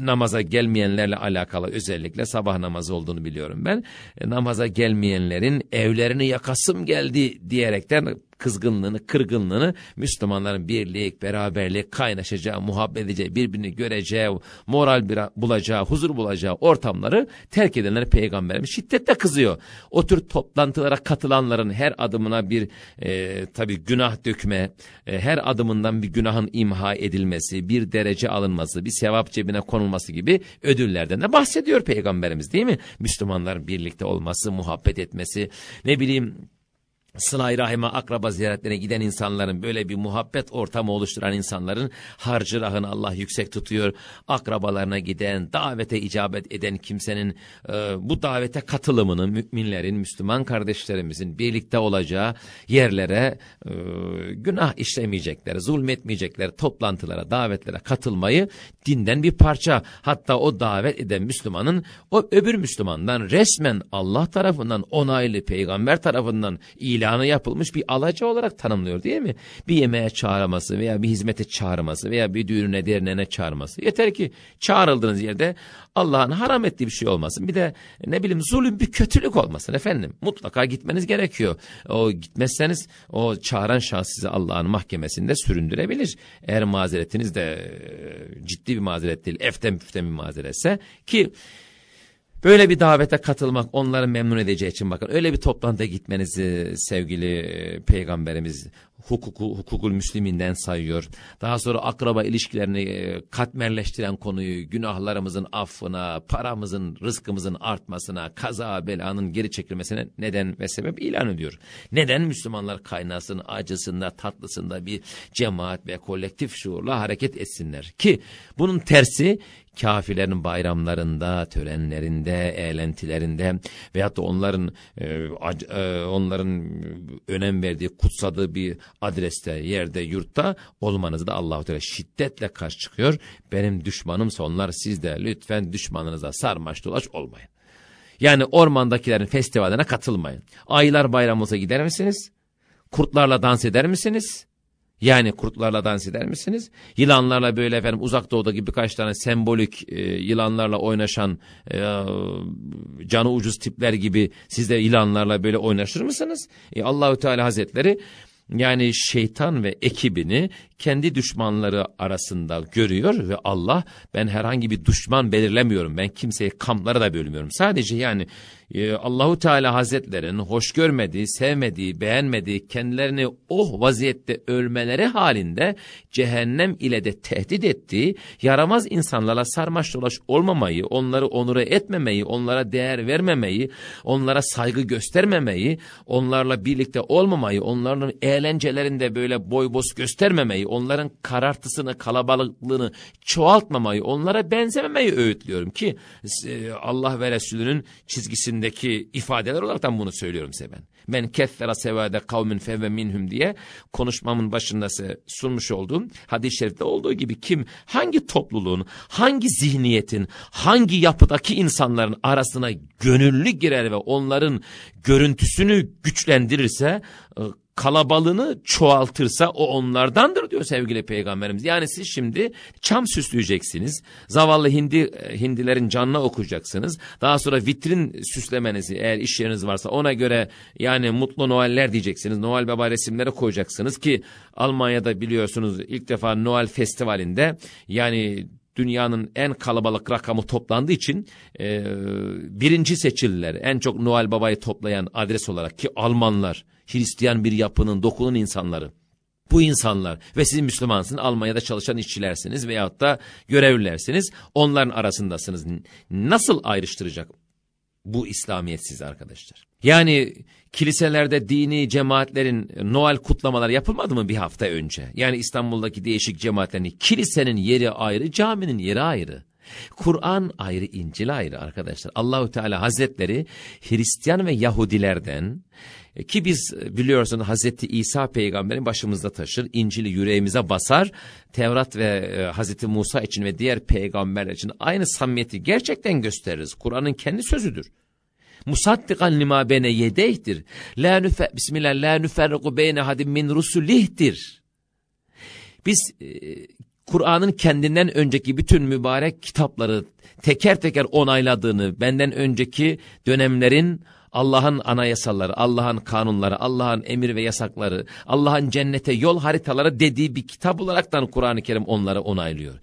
namaza gelmeyenlerle alakalı özellikle sabah namazı olduğunu biliyorum ben. E, namaza gelmeyenlerin evlerini yakasım geldi diyerekten kızgınlığını, kırgınlığını Müslümanların birlik, beraberlik, kaynaşacağı, muhabbet edeceği, birbirini göreceği, moral bulacağı, huzur bulacağı ortamları terk edenler Peygamberimiz şiddetle kızıyor. O tür toplantılara katılanların her adımına bir e, tabi günah dökme, e, her adımından bir günahın imha edilmesi, bir derece alınması, bir sevap cebine konulması gibi ödüllerden de bahsediyor Peygamberimiz değil mi? Müslümanların birlikte olması, muhabbet etmesi, ne bileyim Sıla-i Rahim'e akraba ziyaretlerine giden insanların böyle bir muhabbet ortamı oluşturan insanların harcı rahını Allah yüksek tutuyor. Akrabalarına giden, davete icabet eden kimsenin e, bu davete katılımını müminlerin, Müslüman kardeşlerimizin birlikte olacağı yerlere e, günah işlemeyecekler, zulmetmeyecekler, toplantılara, davetlere katılmayı dinden bir parça. Hatta o davet eden Müslümanın o öbür Müslümandan resmen Allah tarafından onaylı, peygamber tarafından ilan ilanı yapılmış bir alaca olarak tanımlıyor değil mi? Bir yemeğe çağırması veya bir hizmete çağırması veya bir düğününe derneğine çağırması. Yeter ki çağrıldığınız yerde Allah'ın haram ettiği bir şey olmasın. Bir de ne bileyim zulüm bir kötülük olmasın efendim. Mutlaka gitmeniz gerekiyor. O gitmezseniz o çağıran şahs sizi Allah'ın mahkemesinde süründürebilir. Eğer mazeretiniz de e, ciddi bir mazeret değil, eften püften bir mazeretse ki Böyle bir davete katılmak onları memnun edeceği için bakın. Öyle bir toplantıya gitmenizi sevgili e, peygamberimiz hukuku, hukukul müsliminden sayıyor. Daha sonra akraba ilişkilerini e, katmerleştiren konuyu günahlarımızın affına, paramızın, rızkımızın artmasına, kaza belanın geri çekilmesine neden ve sebep ilan ediyor. Neden Müslümanlar kaynasın, acısında, tatlısında bir cemaat ve kolektif şuurla hareket etsinler ki bunun tersi kafirlerin bayramlarında, törenlerinde, eğlentilerinde veyahut da onların e, e, onların önem verdiği, kutsadığı bir adreste, yerde, yurtta olmanızı da Allahu Teala şiddetle karşı çıkıyor. Benim düşmanımsa onlar siz de lütfen düşmanınıza sarmaş dolaş olmayın. Yani ormandakilerin festivaline katılmayın. Aylar bayramımıza gider misiniz? Kurtlarla dans eder misiniz? Yani kurtlarla dans eder misiniz? Yılanlarla böyle efendim uzak doğuda gibi birkaç tane sembolik e, yılanlarla oynaşan e, canı ucuz tipler gibi siz de yılanlarla böyle oynaşır mısınız? E, Allahü Teala Hazretleri yani şeytan ve ekibini kendi düşmanları arasında görüyor ve Allah ben herhangi bir düşman belirlemiyorum. Ben kimseye kamplara da bölmüyorum. Sadece yani e, Allahu Teala Hazretlerinin hoş görmediği, sevmediği, beğenmediği, kendilerini o vaziyette ölmeleri halinde cehennem ile de tehdit ettiği, yaramaz insanlarla sarmaş dolaş olmamayı, onları onura etmemeyi, onlara değer vermemeyi, onlara saygı göstermemeyi, onlarla birlikte olmamayı, onların eğlencelerinde böyle boy boz göstermemeyi, onların karartısını, kalabalıklığını çoğaltmamayı, onlara benzememeyi öğütlüyorum ki e, Allah ve Resulünün çizgisindeki ifadeler olaraktan bunu söylüyorum size ben. Men keffera sevade kavmin fevve minhum diye konuşmamın başında sunmuş olduğum hadis-i şerifte olduğu gibi kim hangi topluluğun, hangi zihniyetin, hangi yapıdaki insanların arasına gönüllü girer ve onların görüntüsünü güçlendirirse e, kalabalığını çoğaltırsa o onlardandır diyor sevgili peygamberimiz. Yani siz şimdi çam süsleyeceksiniz. Zavallı hindi e, hindilerin canına okuyacaksınız. Daha sonra vitrin süslemenizi eğer iş yeriniz varsa ona göre yani mutlu Noeller diyeceksiniz. Noel Baba resimleri koyacaksınız ki Almanya'da biliyorsunuz ilk defa Noel Festivali'nde yani dünyanın en kalabalık rakamı toplandığı için e, birinci seçililer en çok Noel Baba'yı toplayan adres olarak ki Almanlar Hristiyan bir yapının dokunun insanları. Bu insanlar ve siz Müslümansınız, Almanya'da çalışan işçilersiniz veyahut da görevlilersiniz. Onların arasındasınız. Nasıl ayrıştıracak bu İslamiyet sizi arkadaşlar? Yani kiliselerde dini cemaatlerin Noel kutlamaları yapılmadı mı bir hafta önce? Yani İstanbul'daki değişik cemaatlerin kilisenin yeri ayrı, caminin yeri ayrı. Kur'an ayrı, İncil ayrı arkadaşlar. Allahü Teala Hazretleri Hristiyan ve Yahudilerden ki biz e, biliyorsun Hazreti İsa peygamberin başımızda taşır, İncil'i yüreğimize basar. Tevrat ve e, Hazreti Musa için ve diğer peygamberler için aynı samimiyeti gerçekten gösteririz. Kur'an'ın kendi sözüdür. Musaddikan lima bene yedeyhtir. La nüfe, Bismillah la nüferriku beyne hadim min rusulihtir. Biz e, Kur'an'ın kendinden önceki bütün mübarek kitapları teker teker onayladığını, benden önceki dönemlerin Allah'ın anayasaları, Allah'ın kanunları, Allah'ın emir ve yasakları, Allah'ın cennete yol haritaları dediği bir kitap olaraktan Kur'an-ı Kerim onları onaylıyor.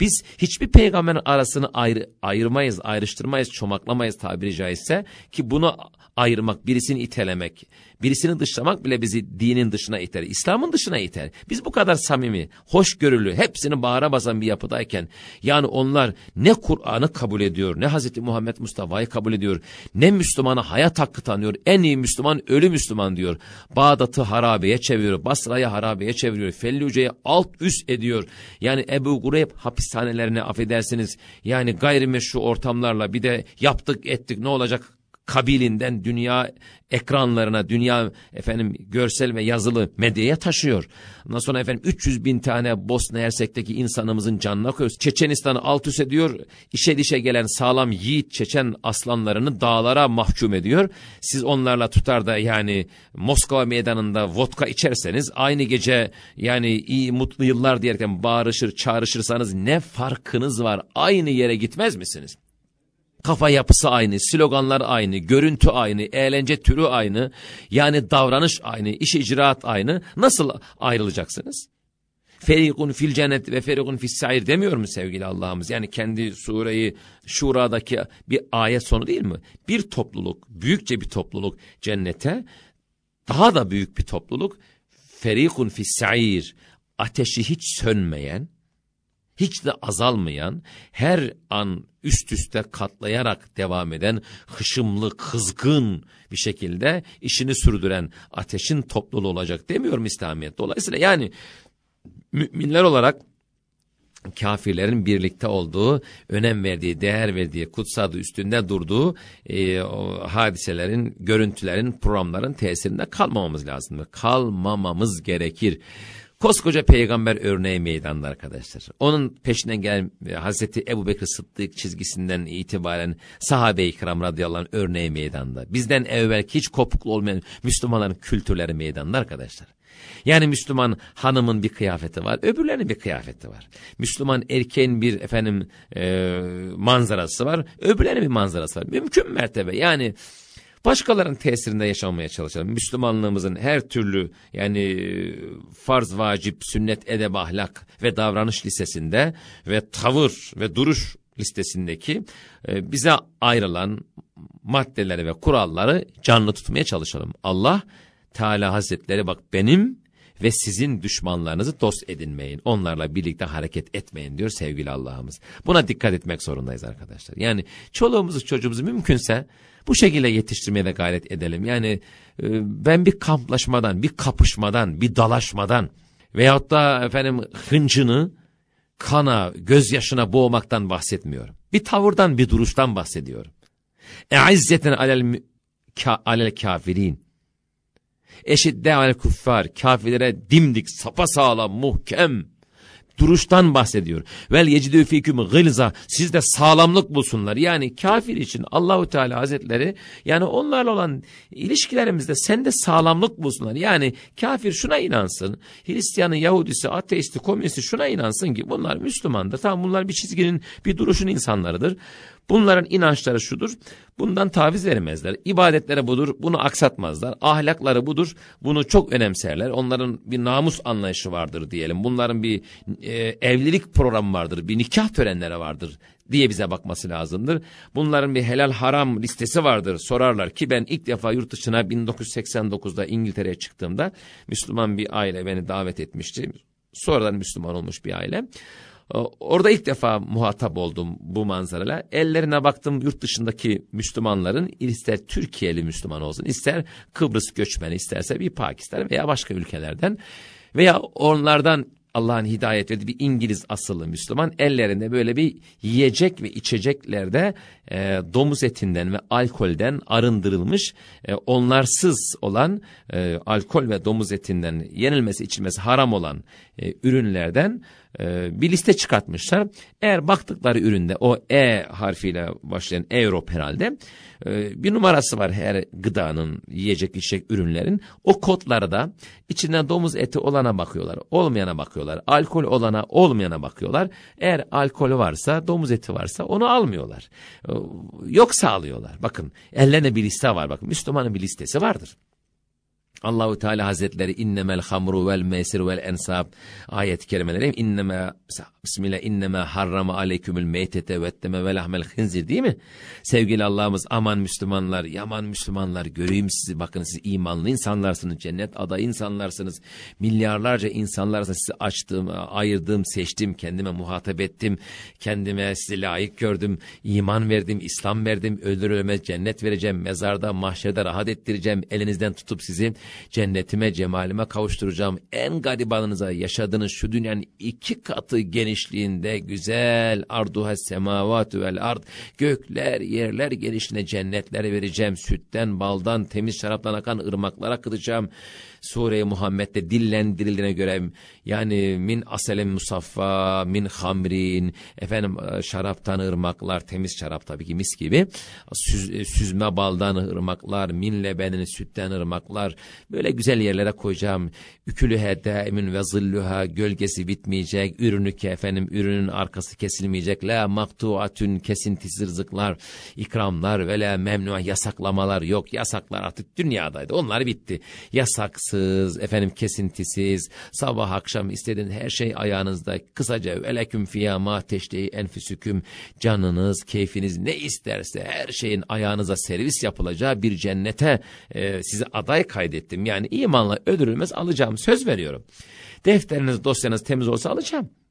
Biz hiçbir peygamberin arasını ayrı, ayırmayız, ayrıştırmayız, çomaklamayız tabiri caizse ki bunu ayırmak, birisini itelemek, birisini dışlamak bile bizi dinin dışına iter, İslam'ın dışına iter. Biz bu kadar samimi, hoşgörülü, hepsini bağıra basan bir yapıdayken yani onlar ne Kur'an'ı kabul ediyor, ne Hazreti Muhammed Mustafa'yı kabul ediyor, ne Müslümana hayat hakkı tanıyor, en iyi Müslüman ölü Müslüman diyor. Bağdat'ı harabeye çeviriyor, Basra'yı harabeye çeviriyor, Felluce'yi alt üst ediyor. Yani Ebu Gureyb hapishanelerine affedersiniz, yani gayrimeşru ortamlarla bir de yaptık ettik ne olacak kabilinden dünya ekranlarına, dünya efendim görsel ve yazılı medyaya taşıyor. Ondan sonra efendim 300 bin tane Bosna Hersek'teki insanımızın canına koyuyor. Çeçenistan'ı alt üst ediyor. İşe dişe gelen sağlam yiğit Çeçen aslanlarını dağlara mahkum ediyor. Siz onlarla tutar da yani Moskova meydanında vodka içerseniz aynı gece yani iyi mutlu yıllar diyerekten bağırışır çağrışırsanız ne farkınız var? Aynı yere gitmez misiniz? Kafa yapısı aynı, sloganlar aynı, görüntü aynı, eğlence türü aynı. Yani davranış aynı, iş icraat aynı. Nasıl ayrılacaksınız? Ferikun fil cennet ve ferikun fis sair demiyor mu sevgili Allah'ımız? Yani kendi sureyi Şura'daki bir ayet sonu değil mi? Bir topluluk, büyükçe bir topluluk cennete, daha da büyük bir topluluk ferikun fis sair, ateşi hiç sönmeyen, hiç de azalmayan, her an üst üste katlayarak devam eden, hışımlı, kızgın bir şekilde işini sürdüren ateşin topluluğu olacak demiyorum İslamiyet. Dolayısıyla yani müminler olarak kafirlerin birlikte olduğu, önem verdiği, değer verdiği, kutsadığı, üstünde durduğu e, o hadiselerin, görüntülerin, programların tesirinde kalmamamız lazım. Kalmamamız gerekir. Koskoca peygamber örneği meydanda arkadaşlar. Onun peşinden gelen e, Hazreti Ebu Bekir Sıddık çizgisinden itibaren sahabe-i kiram radıyallahu anh örneği meydanda. Bizden evvel hiç kopuklu olmayan Müslümanların kültürleri meydanda arkadaşlar. Yani Müslüman hanımın bir kıyafeti var, öbürlerinin bir kıyafeti var. Müslüman erkeğin bir efendim e, manzarası var, öbürlerinin bir manzarası var. Mümkün mertebe yani Başkalarının tesirinde yaşamaya çalışalım. Müslümanlığımızın her türlü yani farz, vacip, sünnet, edeb, ahlak ve davranış listesinde ve tavır ve duruş listesindeki e, bize ayrılan maddeleri ve kuralları canlı tutmaya çalışalım. Allah Teala Hazretleri bak benim ve sizin düşmanlarınızı dost edinmeyin. Onlarla birlikte hareket etmeyin diyor sevgili Allah'ımız. Buna dikkat etmek zorundayız arkadaşlar. Yani çoluğumuzu çocuğumuzu mümkünse bu şekilde yetiştirmeye de gayret edelim. Yani e, ben bir kamplaşmadan, bir kapışmadan, bir dalaşmadan veyahut da efendim hıncını kana, gözyaşına boğmaktan bahsetmiyorum. Bir tavırdan, bir duruştan bahsediyorum. E'izzeten alel, ka, alel kafirin. Eşidde alel kuffar, kafirlere dimdik, sapasağlam, muhkem, duruştan bahsediyor. Vel yecidü fiküm gılza sizde sağlamlık bulsunlar. Yani kafir için Allahu Teala Hazretleri yani onlarla olan ilişkilerimizde sende sağlamlık bulsunlar. Yani kafir şuna inansın. Hristiyanı, Yahudisi, ateisti, komünisti şuna inansın ki bunlar Müslümandır. Tamam bunlar bir çizginin, bir duruşun insanlarıdır. Bunların inançları şudur. Bundan taviz vermezler. İbadetleri budur. Bunu aksatmazlar. Ahlakları budur. Bunu çok önemserler. Onların bir namus anlayışı vardır diyelim. Bunların bir e, evlilik programı vardır. Bir nikah törenleri vardır diye bize bakması lazımdır. Bunların bir helal haram listesi vardır. Sorarlar ki ben ilk defa yurt dışına 1989'da İngiltere'ye çıktığımda Müslüman bir aile beni davet etmişti. Sonradan Müslüman olmuş bir aile. Orada ilk defa muhatap oldum bu manzarayla. Ellerine baktım yurt dışındaki Müslümanların ister Türkiye'li Müslüman olsun, ister Kıbrıs göçmeni, isterse bir Pakistan veya başka ülkelerden veya onlardan Allah'ın hidayet verdiği bir İngiliz asıllı Müslüman ellerinde böyle bir yiyecek ve içeceklerde e, domuz etinden ve alkolden arındırılmış e, onlarsız olan e, alkol ve domuz etinden yenilmesi içilmesi haram olan e, ürünlerden e, bir liste çıkartmışlar. Eğer baktıkları üründe o E harfiyle başlayan Europe herhalde e, bir numarası var her gıdanın yiyecek içecek ürünlerin. O kodları da içinden domuz eti olana bakıyorlar, olmayana bakıyorlar. Alkol olana olmayana bakıyorlar. Eğer alkol varsa, domuz eti varsa onu almıyorlar. E, yoksa alıyorlar. Bakın ellerine bir liste var. Bakın Müslümanın bir listesi vardır. Allahu Teala Hazretleri innemel hamru vel mesir vel ensab. Ayet-i kerimeleri inneme bismillah inneme harrama aleykümül meytete ve deme ve lahmel hınzir değil mi? Sevgili Allah'ımız aman Müslümanlar yaman Müslümanlar göreyim sizi. Bakın siz imanlı insanlarsınız cennet aday insanlarsınız. Milyarlarca insanlarsınız sizi açtım ayırdım seçtim kendime muhatap ettim. Kendime sizi layık gördüm iman verdim İslam verdim. Ölür ölmez cennet vereceğim mezarda mahşerde rahat ettireceğim. Elinizden tutup sizi cennetime cemalime kavuşturacağım. En garibanınıza yaşadığınız şu dünyanın iki katı genişliğinde güzel arduha semavatü vel ard gökler yerler genişliğine cennetler vereceğim. Sütten baldan temiz şaraptan akan ırmaklara kılacağım. Sure-i Muhammed'de dillendirildiğine göre yani min aselem musaffa, min hamrin, efendim e, şaraptan ırmaklar, temiz şarap tabii ki mis gibi, süz, e, süzme baldan ırmaklar, min lebenini sütten ırmaklar, böyle güzel yerlere koyacağım. Ükülühe daimin ve zillüha, gölgesi bitmeyecek, ürünü ki efendim, ürünün arkası kesilmeyecek, la maktuatün kesintisiz rızıklar, ikramlar ve la memnua yasaklamalar yok, yasaklar artık dünyadaydı, onlar bitti. Yasaksız, efendim kesintisiz, sabah akşam istediğiniz her şey ayağınızda. Kısaca veleküm fiyâ mâ teştehi enfüsüküm. Canınız, keyfiniz ne isterse her şeyin ayağınıza servis yapılacağı bir cennete e, sizi aday kaydettim. Yani imanla ödülümüz alacağım söz veriyorum. Defteriniz, dosyanız temiz olsa alacağım.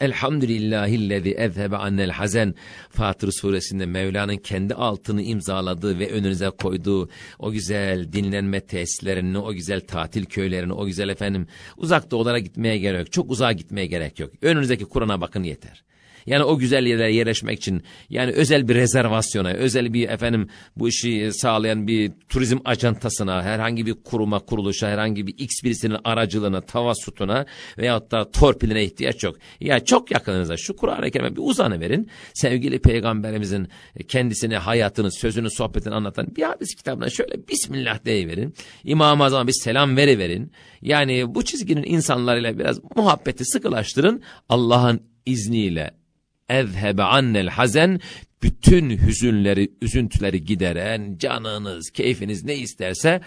Elhamdülillahillezî ezhebe annel hazen Fatır suresinde Mevla'nın kendi altını imzaladığı ve önünüze koyduğu o güzel dinlenme tesislerini, o güzel tatil köylerini, o güzel efendim uzak doğulara gitmeye gerek yok. Çok uzağa gitmeye gerek yok. Önünüzdeki Kur'an'a bakın yeter. Yani o güzel yerlere yerleşmek için yani özel bir rezervasyona, özel bir efendim bu işi sağlayan bir turizm ajantasına, herhangi bir kuruma, kuruluşa, herhangi bir X birisinin aracılığına, tavasutuna veyahut da torpiline ihtiyaç yok. Ya çok yakınınıza şu Kur'an-ı Kerim'e bir uzanı verin. Sevgili peygamberimizin kendisine hayatını, sözünü, sohbetini anlatan bir hadis kitabına şöyle Bismillah deyiverin. İmam-ı Azam'a bir selam veriverin. Yani bu çizginin insanlarıyla biraz muhabbeti sıkılaştırın. Allah'ın izniyle ezhebe annel hazen bütün hüzünleri, üzüntüleri gideren canınız, keyfiniz ne isterse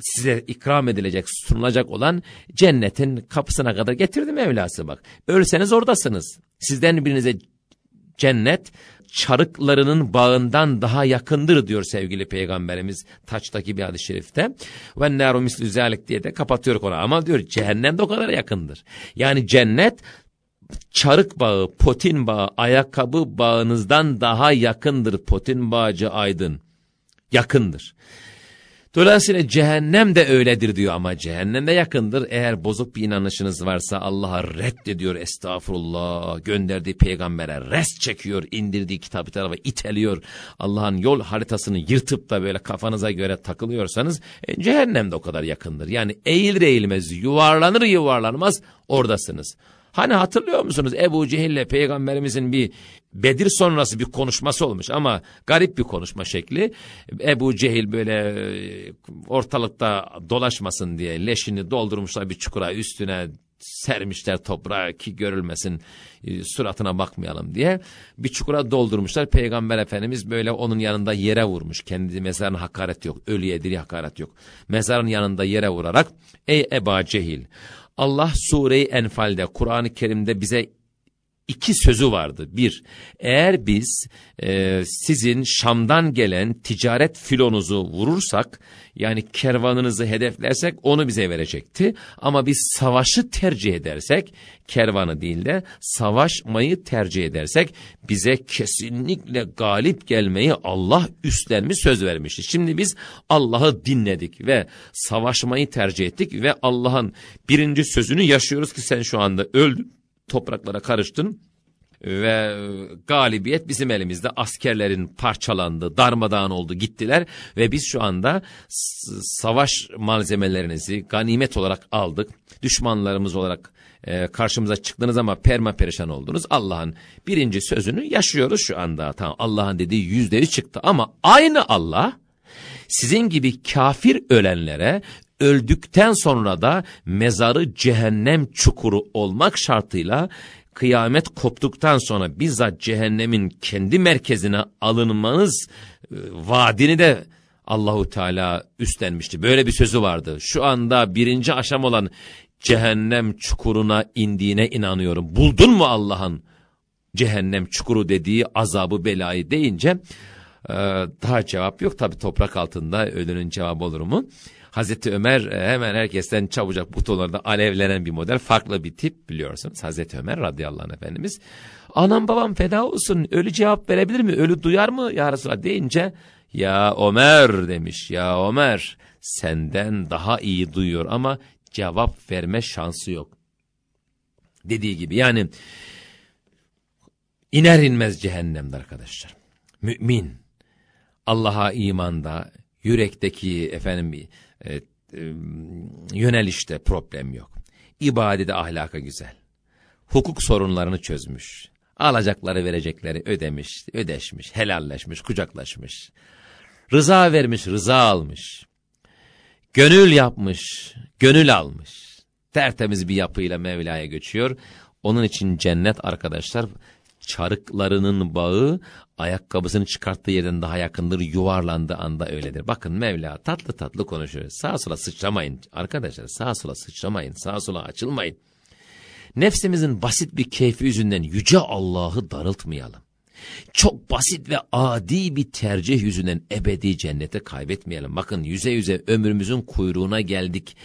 size ikram edilecek, sunulacak olan cennetin kapısına kadar getirdi Mevlası bak. Ölseniz oradasınız. Sizden birinize cennet çarıklarının bağından daha yakındır diyor sevgili peygamberimiz taçtaki bir hadis-i şerifte. Ve nâru mislü diye de kapatıyor konu ama diyor cehennem de o kadar yakındır. Yani cennet çarık bağı, potin bağı, ayakkabı bağınızdan daha yakındır potin bağcı aydın. Yakındır. Dolayısıyla cehennem de öyledir diyor ama cehennem de yakındır. Eğer bozuk bir inanışınız varsa Allah'a reddediyor estağfurullah. Gönderdiği peygambere rest çekiyor. indirdiği kitabı tarafa iteliyor. Allah'ın yol haritasını yırtıp da böyle kafanıza göre takılıyorsanız e, cehennem de o kadar yakındır. Yani eğilir eğilmez yuvarlanır yuvarlanmaz oradasınız. Hani hatırlıyor musunuz Ebu Cehil'le peygamberimizin bir Bedir sonrası bir konuşması olmuş ama garip bir konuşma şekli. Ebu Cehil böyle e, ortalıkta dolaşmasın diye leşini doldurmuşlar bir çukura üstüne sermişler toprağa ki görülmesin e, suratına bakmayalım diye bir çukura doldurmuşlar. Peygamber Efendimiz böyle onun yanında yere vurmuş. Kendi mezarına hakaret yok. Ölüye diri hakaret yok. Mezarın yanında yere vurarak ey Eba Cehil Allah Sure-i Enfal'de Kur'an-ı Kerim'de bize iki sözü vardı. Bir, eğer biz e, sizin Şam'dan gelen ticaret filonuzu vurursak, yani kervanınızı hedeflersek onu bize verecekti. Ama biz savaşı tercih edersek, kervanı değil de savaşmayı tercih edersek, bize kesinlikle galip gelmeyi Allah üstlenmiş söz vermişti. Şimdi biz Allah'ı dinledik ve savaşmayı tercih ettik ve Allah'ın birinci sözünü yaşıyoruz ki sen şu anda öldün topraklara karıştın ve galibiyet bizim elimizde askerlerin parçalandı, darmadağın oldu gittiler ve biz şu anda savaş malzemelerinizi ganimet olarak aldık. Düşmanlarımız olarak e, karşımıza çıktınız ama perma perişan oldunuz. Allah'ın birinci sözünü yaşıyoruz şu anda. Tamam Allah'ın dediği yüzleri çıktı ama aynı Allah sizin gibi kafir ölenlere öldükten sonra da mezarı cehennem çukuru olmak şartıyla kıyamet koptuktan sonra bizzat cehennemin kendi merkezine alınmanız e, vaadini de Allahu Teala üstlenmişti. Böyle bir sözü vardı. Şu anda birinci aşam olan cehennem çukuruna indiğine inanıyorum. Buldun mu Allah'ın cehennem çukuru dediği azabı belayı deyince e, daha cevap yok. Tabi toprak altında ölünün cevabı olur mu? Hazreti Ömer e, hemen herkesten çabucak butonlarda alevlenen bir model. Farklı bir tip biliyorsunuz. Hazreti Ömer radıyallahu anh efendimiz. Anam babam feda olsun ölü cevap verebilir mi? Ölü duyar mı ya Resulallah deyince ya Ömer demiş ya Ömer senden daha iyi duyuyor ama cevap verme şansı yok. Dediği gibi yani iner inmez cehennemde arkadaşlar. Mümin Allah'a imanda yürekteki efendim yönelişte problem yok. İbadede ahlaka güzel. Hukuk sorunlarını çözmüş. Alacakları verecekleri ödemiş, ödeşmiş, helalleşmiş, kucaklaşmış. Rıza vermiş, rıza almış. Gönül yapmış, gönül almış. Tertemiz bir yapıyla Mevla'ya göçüyor. Onun için cennet arkadaşlar çarıklarının bağı ayakkabısını çıkarttığı yerden daha yakındır yuvarlandığı anda öyledir. Bakın Mevla tatlı tatlı konuşuyor. Sağa sola sıçramayın arkadaşlar sağa sola sıçramayın sağa sola açılmayın. Nefsimizin basit bir keyfi yüzünden yüce Allah'ı darıltmayalım. Çok basit ve adi bir tercih yüzünden ebedi cennete kaybetmeyelim. Bakın yüze yüze ömrümüzün kuyruğuna geldik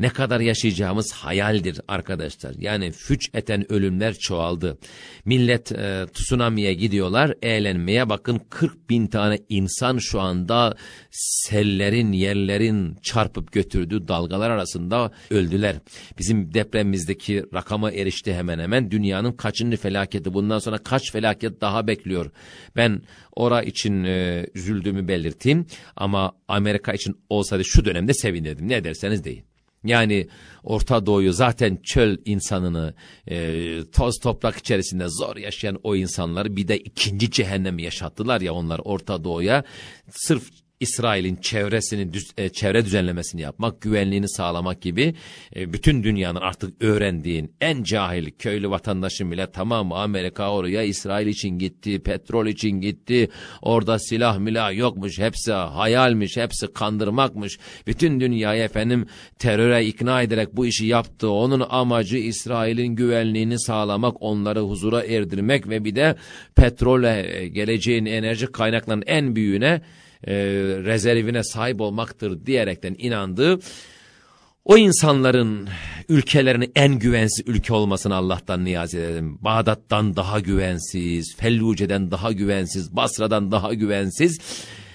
ne kadar yaşayacağımız hayaldir arkadaşlar. Yani füç eten ölümler çoğaldı. Millet e, tsunami'ye gidiyorlar eğlenmeye bakın 40 bin tane insan şu anda sellerin yerlerin çarpıp götürdüğü dalgalar arasında öldüler. Bizim depremimizdeki rakama erişti hemen hemen dünyanın kaçıncı felaketi bundan sonra kaç felaket daha bekliyor. Ben ora için e, üzüldüğümü belirteyim ama Amerika için olsaydı şu dönemde sevinirdim ne derseniz deyin. Yani Orta Doğu'yu zaten çöl insanını e, toz toprak içerisinde zor yaşayan o insanları bir de ikinci cehennemi yaşattılar ya onlar Orta Doğu'ya. Sırf İsrail'in çevresini e, çevre düzenlemesini yapmak, güvenliğini sağlamak gibi e, bütün dünyanın artık öğrendiğin en cahil köylü vatandaşın bile tamam Amerika oraya İsrail için gitti, petrol için gitti. Orada silah milah yokmuş, hepsi hayalmiş, hepsi kandırmakmış. Bütün dünyayı efendim teröre ikna ederek bu işi yaptı. Onun amacı İsrail'in güvenliğini sağlamak, onları huzura erdirmek ve bir de petrole geleceğin enerji kaynaklarının en büyüğüne e, rezervine sahip olmaktır diyerekten inandığı o insanların ülkelerinin en güvensiz ülke olmasını Allah'tan niyaz edelim. Bağdat'tan daha güvensiz, Felluce'den daha güvensiz, Basra'dan daha güvensiz.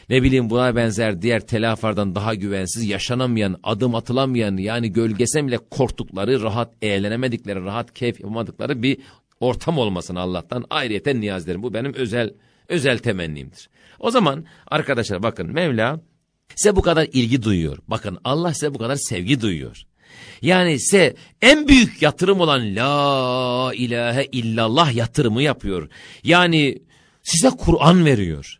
ne bileyim buna benzer diğer telafardan daha güvensiz, yaşanamayan, adım atılamayan yani gölgesine bile korktukları, rahat eğlenemedikleri, rahat keyif yapamadıkları bir ortam olmasın Allah'tan ayrıyeten niyaz ederim. Bu benim özel özel temennimdir. O zaman arkadaşlar bakın Mevla size bu kadar ilgi duyuyor. Bakın Allah size bu kadar sevgi duyuyor. Yani size en büyük yatırım olan la ilahe illallah yatırımı yapıyor. Yani size Kur'an veriyor.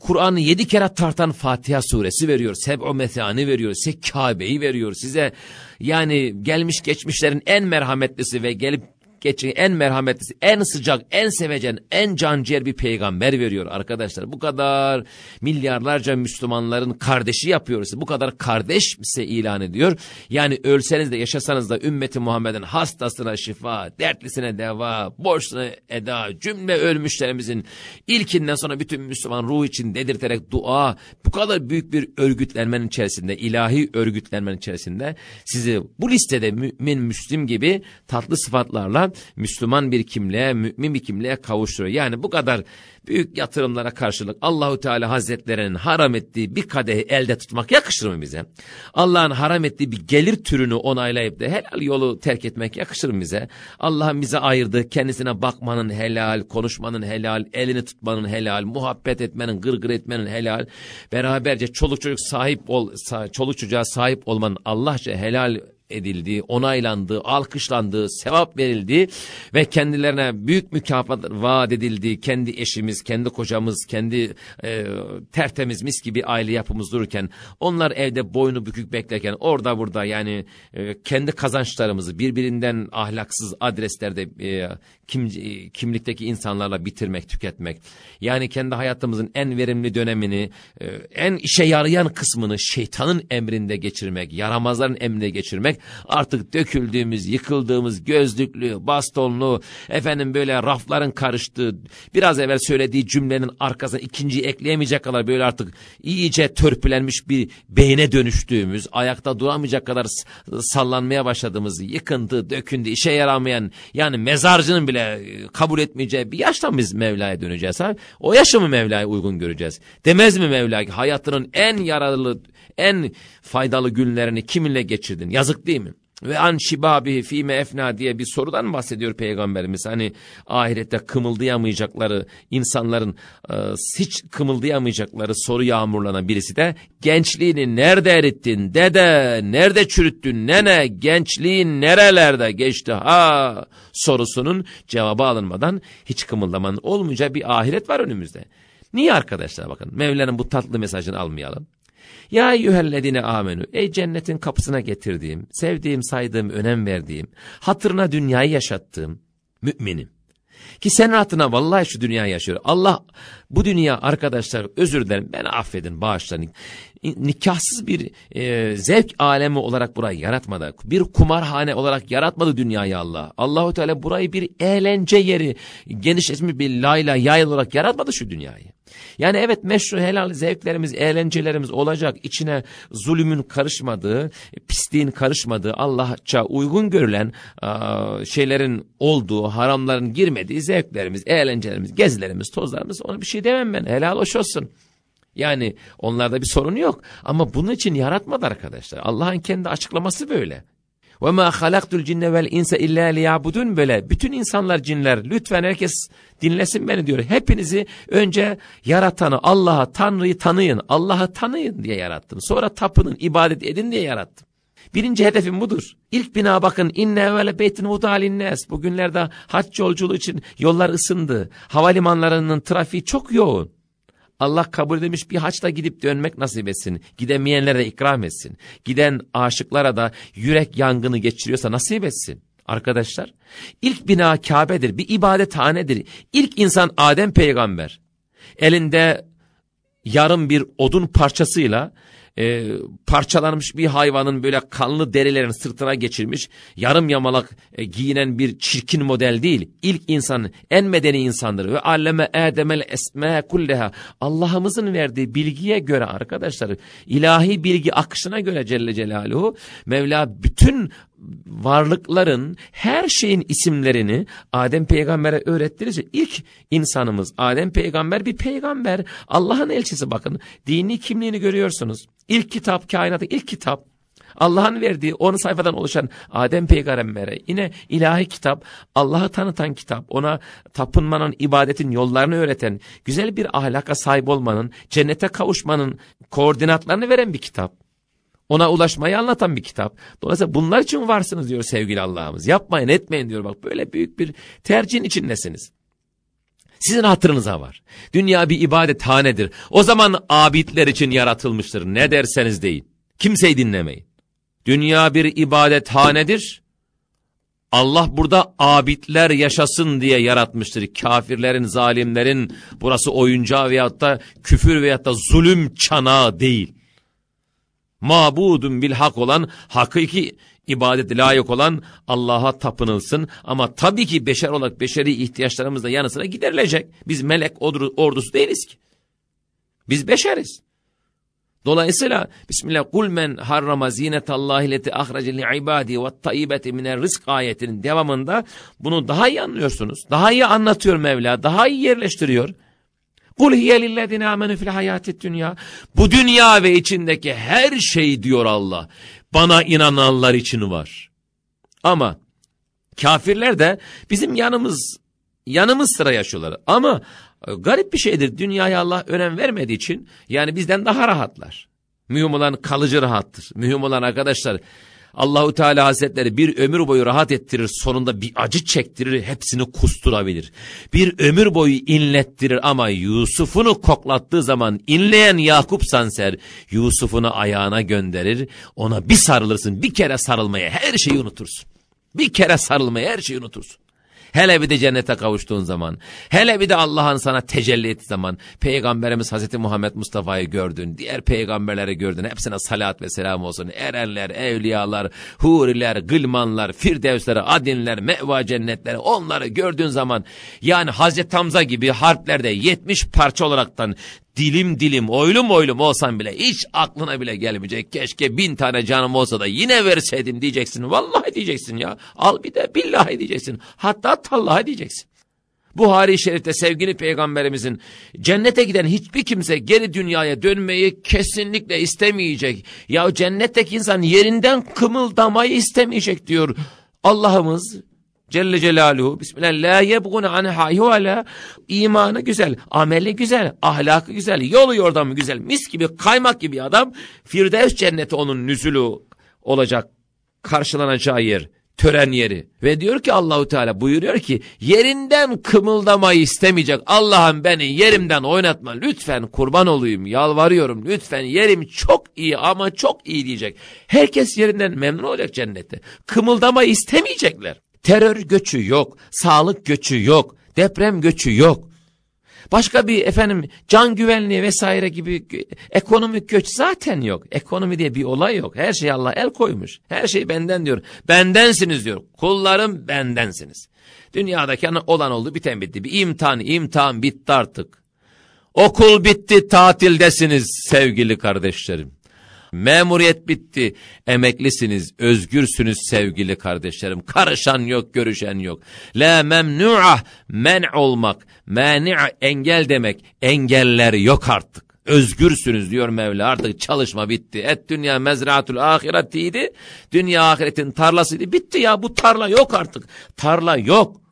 Kur'an'ı yedi kere tartan Fatiha suresi veriyor. Seb'u methani veriyor. Size Kabe'yi veriyor. Size yani gelmiş geçmişlerin en merhametlisi ve gelip geçin en merhametlisi, en sıcak, en sevecen, en canciğer bir peygamber veriyor arkadaşlar. Bu kadar milyarlarca Müslümanların kardeşi yapıyoruz. Bu kadar kardeş size ilan ediyor. Yani ölseniz de yaşasanız da ümmeti Muhammed'in hastasına şifa, dertlisine deva, borçlusuna eda, cümle ölmüşlerimizin ilkinden sonra bütün Müslüman ruh için dedirterek dua, bu kadar büyük bir örgütlenmenin içerisinde, ilahi örgütlenmenin içerisinde sizi bu listede mümin, müslim gibi tatlı sıfatlarla Müslüman bir kimliğe, mümin bir kimliğe kavuşturuyor. Yani bu kadar büyük yatırımlara karşılık Allahu Teala Hazretlerinin haram ettiği bir kadehi elde tutmak yakışır mı bize? Allah'ın haram ettiği bir gelir türünü onaylayıp da helal yolu terk etmek yakışır mı bize? Allah'ın bize ayırdığı kendisine bakmanın helal, konuşmanın helal, elini tutmanın helal, muhabbet etmenin, gırgır etmenin helal, beraberce çoluk çocuk sahip ol, çoluk çocuğa sahip olmanın Allahça helal edildiği, onaylandığı, alkışlandığı, sevap verildiği ve kendilerine büyük mükafat vaat edildiği kendi eşimiz, kendi kocamız, kendi e, tertemiz mis gibi aile yapımız dururken onlar evde boynu bükük beklerken orada burada yani e, kendi kazançlarımızı birbirinden ahlaksız adreslerde e, kim, e, kimlikteki insanlarla bitirmek, tüketmek. Yani kendi hayatımızın en verimli dönemini, e, en işe yarayan kısmını şeytanın emrinde geçirmek, yaramazların emrinde geçirmek, artık döküldüğümüz, yıkıldığımız gözlüklü, bastonlu, efendim böyle rafların karıştığı, biraz evvel söylediği cümlenin arkasına ikinciyi ekleyemeyecek kadar böyle artık iyice törpülenmiş bir beyne dönüştüğümüz, ayakta duramayacak kadar sallanmaya başladığımız, yıkıntı, döküntü, işe yaramayan, yani mezarcının bile bile kabul etmeyeceği bir yaşta biz Mevla'ya döneceğiz. Ha? O yaşı mı Mevla'ya uygun göreceğiz? Demez mi Mevla ki hayatının en yararlı, en faydalı günlerini kiminle geçirdin? Yazık değil mi? Ve an şibabihi fime efna diye bir sorudan bahsediyor Peygamberimiz. Hani ahirette kımıldayamayacakları insanların e, hiç kımıldayamayacakları soru yağmurlanan birisi de gençliğini nerede erittin dede nerede çürüttün nene gençliğin nerelerde geçti ha sorusunun cevabı alınmadan hiç kımıldamanın olmayacağı bir ahiret var önümüzde. Niye arkadaşlar bakın Mevla'nın bu tatlı mesajını almayalım. Ya eyyühellezine amenü. Ey cennetin kapısına getirdiğim, sevdiğim, saydığım, önem verdiğim, hatırına dünyayı yaşattığım müminim. Ki sen hatırına vallahi şu dünya yaşıyor. Allah bu dünya arkadaşlar özür dilerim beni affedin bağışlayın. Nikahsız bir e, zevk alemi olarak burayı yaratmadı. Bir kumarhane olarak yaratmadı dünyayı Allah. Allahu Teala burayı bir eğlence yeri genişletmiş bir layla yay olarak yaratmadı şu dünyayı. Yani evet meşru helal zevklerimiz, eğlencelerimiz olacak. İçine zulümün karışmadığı, pisliğin karışmadığı, Allahça uygun görülen şeylerin olduğu, haramların girmediği zevklerimiz, eğlencelerimiz, gezilerimiz, tozlarımız ona bir şey demem ben. Helal hoş olsun. Yani onlarda bir sorun yok. Ama bunun için yaratmadı arkadaşlar. Allah'ın kendi açıklaması böyle. Halaktul cinne vel insa illa liyabudun böyle. Bütün insanlar cinler lütfen herkes dinlesin beni diyor. Hepinizi önce yaratanı Allah'a Tanrı'yı tanıyın. Allah'ı tanıyın diye yarattım. Sonra tapının ibadet edin diye yarattım. Birinci hedefim budur. İlk bina bakın inne evvele beytin vudalinnes. Bugünlerde hac yolculuğu için yollar ısındı. Havalimanlarının trafiği çok yoğun. Allah kabul demiş bir haçta gidip dönmek nasip etsin. Gidemeyenlere ikram etsin. Giden aşıklara da yürek yangını geçiriyorsa nasip etsin. Arkadaşlar ilk bina Kabe'dir bir ibadethanedir. İlk insan Adem peygamber elinde yarım bir odun parçasıyla e, parçalanmış bir hayvanın böyle kanlı derilerin sırtına geçirmiş yarım yamalak e, giyinen bir çirkin model değil. İlk insan en medeni insandır ve alleme edemel esme kulleha Allah'ımızın verdiği bilgiye göre arkadaşlar ilahi bilgi akışına göre Celle Celaluhu Mevla bütün varlıkların her şeyin isimlerini Adem peygambere öğrettiniz. İlk insanımız Adem peygamber bir peygamber. Allah'ın elçisi bakın. Dini kimliğini görüyorsunuz. İlk kitap kainatı ilk kitap. Allah'ın verdiği 10 sayfadan oluşan Adem peygambere yine ilahi kitap, Allah'ı tanıtan kitap, ona tapınmanın, ibadetin yollarını öğreten, güzel bir ahlaka sahip olmanın, cennete kavuşmanın koordinatlarını veren bir kitap. Ona ulaşmayı anlatan bir kitap. Dolayısıyla bunlar için varsınız diyor sevgili Allah'ımız. Yapmayın etmeyin diyor bak böyle büyük bir tercihin içindesiniz. Sizin hatırınıza var. Dünya bir ibadethanedir. O zaman abidler için yaratılmıştır. Ne derseniz deyin. Kimseyi dinlemeyin. Dünya bir ibadethanedir. Allah burada abidler yaşasın diye yaratmıştır. Kafirlerin, zalimlerin burası oyuncağı veyahut da küfür veyahut da zulüm çanağı değil. Mabudun bil hak olan, hakiki ibadet layık olan Allah'a tapınılsın. Ama tabii ki beşer olarak beşeri ihtiyaçlarımız da yanı sıra giderilecek. Biz melek ordusu değiliz ki. Biz beşeriz. Dolayısıyla Bismillah kul men harrama zinetallahi leti ahrece li ve tayyibeti mine rızk ayetinin devamında bunu daha iyi anlıyorsunuz. Daha iyi anlatıyor Mevla. Daha iyi yerleştiriyor. Kul hiye lillezine amenü fil hayati dünya. Bu dünya ve içindeki her şey diyor Allah. Bana inananlar için var. Ama kafirler de bizim yanımız yanımız sıra yaşıyorlar. Ama garip bir şeydir. Dünyaya Allah önem vermediği için yani bizden daha rahatlar. Mühim olan kalıcı rahattır. Mühim olan arkadaşlar Allahu Teala Hazretleri bir ömür boyu rahat ettirir, sonunda bir acı çektirir, hepsini kusturabilir. Bir ömür boyu inlettirir ama Yusuf'unu koklattığı zaman inleyen Yakup Sanser Yusuf'unu ayağına gönderir, ona bir sarılırsın, bir kere sarılmaya her şeyi unutursun. Bir kere sarılmaya her şeyi unutursun. Hele bir de cennete kavuştuğun zaman. Hele bir de Allah'ın sana tecelli ettiği zaman. Peygamberimiz Hazreti Muhammed Mustafa'yı gördün. Diğer peygamberleri gördün. Hepsine salat ve selam olsun. Erenler, evliyalar, huriler, gılmanlar, firdevsler, adinler, meva cennetleri onları gördüğün zaman yani Hazreti Hamza gibi harplerde 70 parça olaraktan dilim dilim oylum oylum olsan bile hiç aklına bile gelmeyecek. Keşke bin tane canım olsa da yine verseydim diyeceksin. Vallahi diyeceksin ya. Al bir de billahi diyeceksin. Hatta tallahi diyeceksin. Buhari Şerif'te sevgili peygamberimizin cennete giden hiçbir kimse geri dünyaya dönmeyi kesinlikle istemeyecek. Ya cennetteki insan yerinden kımıldamayı istemeyecek diyor. Allah'ımız Celle Celaluhu Bismillah la yebgune anha yuvala imanı güzel, ameli güzel, ahlakı güzel, yolu yordamı güzel, mis gibi kaymak gibi adam Firdevs cenneti onun nüzülü olacak karşılanacağı yer tören yeri. Ve diyor ki Allahu Teala buyuruyor ki yerinden kımıldamayı istemeyecek. Allah'ım beni yerimden oynatma lütfen kurban olayım yalvarıyorum lütfen yerim çok iyi ama çok iyi diyecek. Herkes yerinden memnun olacak cennette. Kımıldamayı istemeyecekler. Terör göçü yok, sağlık göçü yok, deprem göçü yok. Başka bir efendim can güvenliği vesaire gibi ekonomik göç zaten yok. Ekonomi diye bir olay yok. Her şey Allah el koymuş. Her şey benden diyor. Bendensiniz diyor. Kullarım bendensiniz. Dünyadaki olan oldu biten bitti. Bir imtihan, imtihan bitti artık. Okul bitti, tatildesiniz sevgili kardeşlerim. Memuriyet bitti. Emeklisiniz, özgürsünüz sevgili kardeşlerim. Karışan yok, görüşen yok. La memnu'ah, men olmak. Mani'a engel demek. Engeller yok artık. Özgürsünüz diyor Mevla artık çalışma bitti. Et dünya mezratul ahiretiydi. Dünya ahiretin tarlasıydı. Bitti ya bu tarla yok artık. Tarla yok.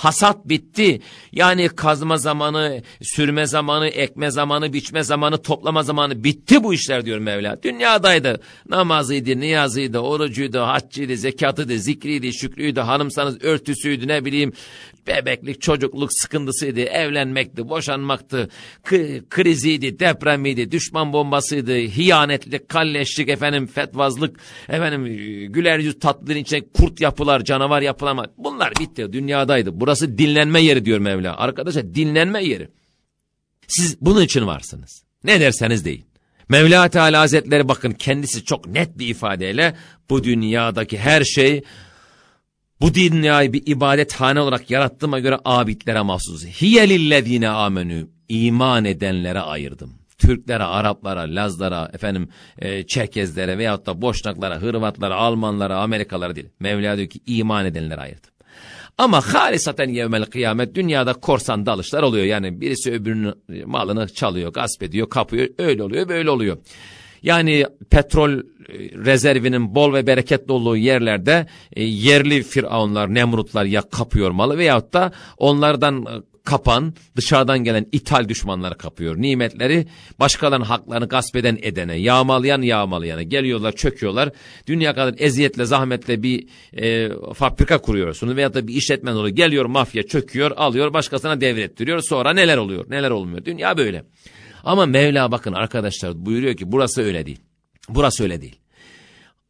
Hasat bitti. Yani kazma zamanı, sürme zamanı, ekme zamanı, biçme zamanı, toplama zamanı bitti bu işler diyor Mevla. Dünyadaydı. Namazıydı, niyazıydı, orucuydu, haccıydı, zekatıydı, zikriydi, şükrüydü, hanımsanız örtüsüydü ne bileyim. Bebeklik, çocukluk sıkıntısıydı, evlenmekti, boşanmaktı, kriziydi, depremiydi, düşman bombasıydı, hiyanetlik, kalleşlik, efendim fetvazlık, efendim güler yüz tatlılığın içine kurt yapılar, canavar yapılar. Bunlar bitti. Dünyadaydı. Burası dinlenme yeri diyor Mevla. Arkadaşlar dinlenme yeri. Siz bunun için varsınız. Ne derseniz deyin. Mevla Teala Hazretleri bakın kendisi çok net bir ifadeyle bu dünyadaki her şey bu dünyayı bir ibadethane olarak yarattığıma göre abidlere mahsus. Hiyelillezine amenü iman edenlere ayırdım. Türklere, Araplara, Lazlara, efendim e, Çerkezlere veyahut da Boşnaklara, Hırvatlara, Almanlara, Amerikalara değil. Mevla diyor ki iman edenlere ayırdım. Ama halisaten yevmel kıyamet dünyada korsan dalışlar oluyor. Yani birisi öbürünün malını çalıyor, gasp ediyor, kapıyor. Öyle oluyor, böyle oluyor. Yani petrol e, rezervinin bol ve bereketli olduğu yerlerde e, yerli firavunlar, nemrutlar ya kapıyor malı veyahut da onlardan e, kapan, dışarıdan gelen ithal düşmanları kapıyor. Nimetleri başkalarının haklarını gasp eden edene, yağmalayan yağmalayana geliyorlar, çöküyorlar. Dünya kadar eziyetle, zahmetle bir e, fabrika kuruyorsunuz veyahut da bir işletmen oluyor. Geliyor mafya çöküyor, alıyor, başkasına devrettiriyor. Sonra neler oluyor, neler olmuyor. Dünya böyle. Ama Mevla bakın arkadaşlar buyuruyor ki burası öyle değil. Burası öyle değil.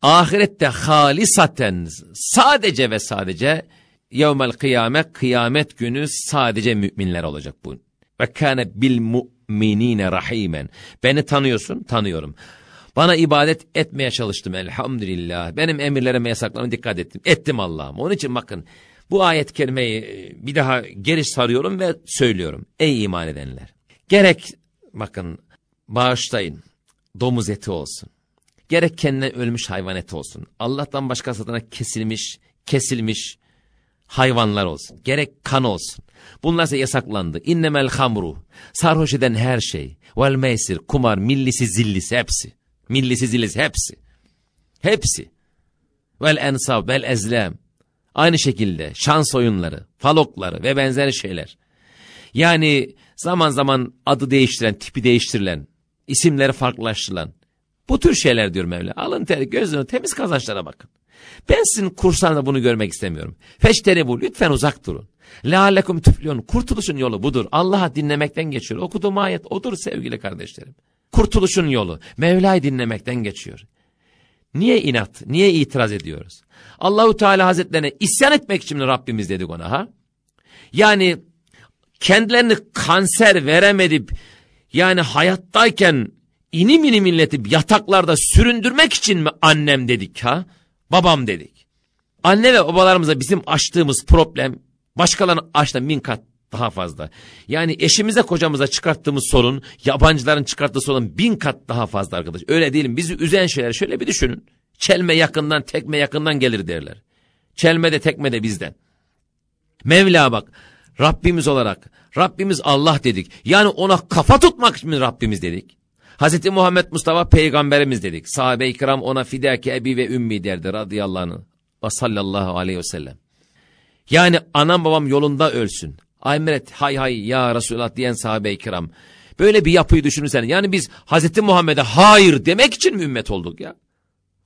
Ahirette halisaten sadece ve sadece yevmel kıyamet kıyamet günü sadece müminler olacak bu. Ve kâne bil mu'minine rahimen. Beni tanıyorsun, tanıyorum. Bana ibadet etmeye çalıştım elhamdülillah. Benim emirlerime yasaklarıma dikkat ettim. Ettim Allah'ım. Onun için bakın bu ayet kelimeyi bir daha geri sarıyorum ve söylüyorum. Ey iman edenler. Gerek bakın bağışlayın domuz eti olsun. Gerek kendine ölmüş hayvan eti olsun. Allah'tan başka satına kesilmiş, kesilmiş hayvanlar olsun. Gerek kan olsun. Bunlar ise yasaklandı. İnnemel hamru. Sarhoş eden her şey. Vel meysir, kumar, millisi, zillisi hepsi. Millisi, zillisi hepsi. Hepsi. Vel ensab, vel ezlem. Aynı şekilde şans oyunları, falokları ve benzeri şeyler. Yani zaman zaman adı değiştiren, tipi değiştirilen, isimleri farklılaştırılan. Bu tür şeyler diyor Mevla. Alın teri, gözünü temiz kazançlara bakın. Ben sizin kurslarında bunu görmek istemiyorum. Feşteri bu, lütfen uzak durun. Leallekum tüflüyon, kurtuluşun yolu budur. Allah'a dinlemekten geçiyor. Okuduğum ayet odur sevgili kardeşlerim. Kurtuluşun yolu, Mevla'yı dinlemekten geçiyor. Niye inat, niye itiraz ediyoruz? Allahu Teala Hazretlerine isyan etmek için mi Rabbimiz dedik ona ha? Yani kendilerini kanser veremedip yani hayattayken inim inim milletip yataklarda süründürmek için mi annem dedik ha? Babam dedik. Anne ve babalarımıza bizim açtığımız problem başkalarının açtığı bin kat daha fazla. Yani eşimize kocamıza çıkarttığımız sorun yabancıların çıkarttığı sorun bin kat daha fazla arkadaş. Öyle değilim bizi üzen şeyler şöyle bir düşünün. Çelme yakından tekme yakından gelir derler. Çelme de tekme de bizden. Mevla bak Rabbimiz olarak Rabbimiz Allah dedik. Yani ona kafa tutmak için Rabbimiz dedik. Hazreti Muhammed Mustafa peygamberimiz dedik. Sahabe-i kiram ona fidaki ebi ve ümmi derdi radıyallahu anh. Ve sallallahu aleyhi ve sellem. Yani anam babam yolunda ölsün. Aymeret hay hay ya Resulullah diyen sahabe-i kiram. Böyle bir yapıyı düşünürsen yani biz Hazreti Muhammed'e hayır demek için mi ümmet olduk ya?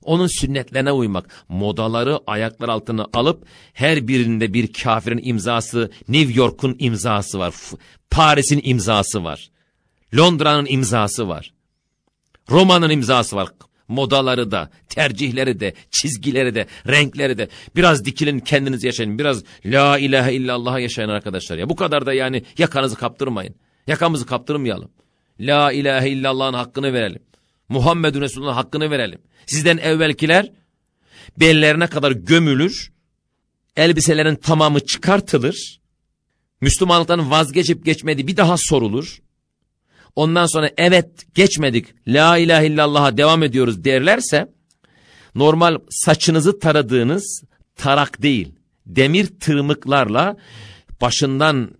Onun sünnetlerine uymak, modaları ayaklar altına alıp her birinde bir kafirin imzası, New York'un imzası var, Paris'in imzası var, Londra'nın imzası var, Roma'nın imzası var. Modaları da, tercihleri de, çizgileri de, renkleri de. Biraz dikilin kendiniz yaşayın. Biraz la ilahe illallah'a yaşayın arkadaşlar. Ya bu kadar da yani yakanızı kaptırmayın. Yakamızı kaptırmayalım. La ilahe illallah'ın hakkını verelim. Muhammedun Resulullah'ın hakkını verelim. Sizden evvelkiler bellerine kadar gömülür. Elbiselerin tamamı çıkartılır. Müslümanlıktan vazgeçip geçmedi bir daha sorulur. Ondan sonra evet geçmedik la ilahe illallah'a devam ediyoruz derlerse normal saçınızı taradığınız tarak değil demir tırmıklarla başından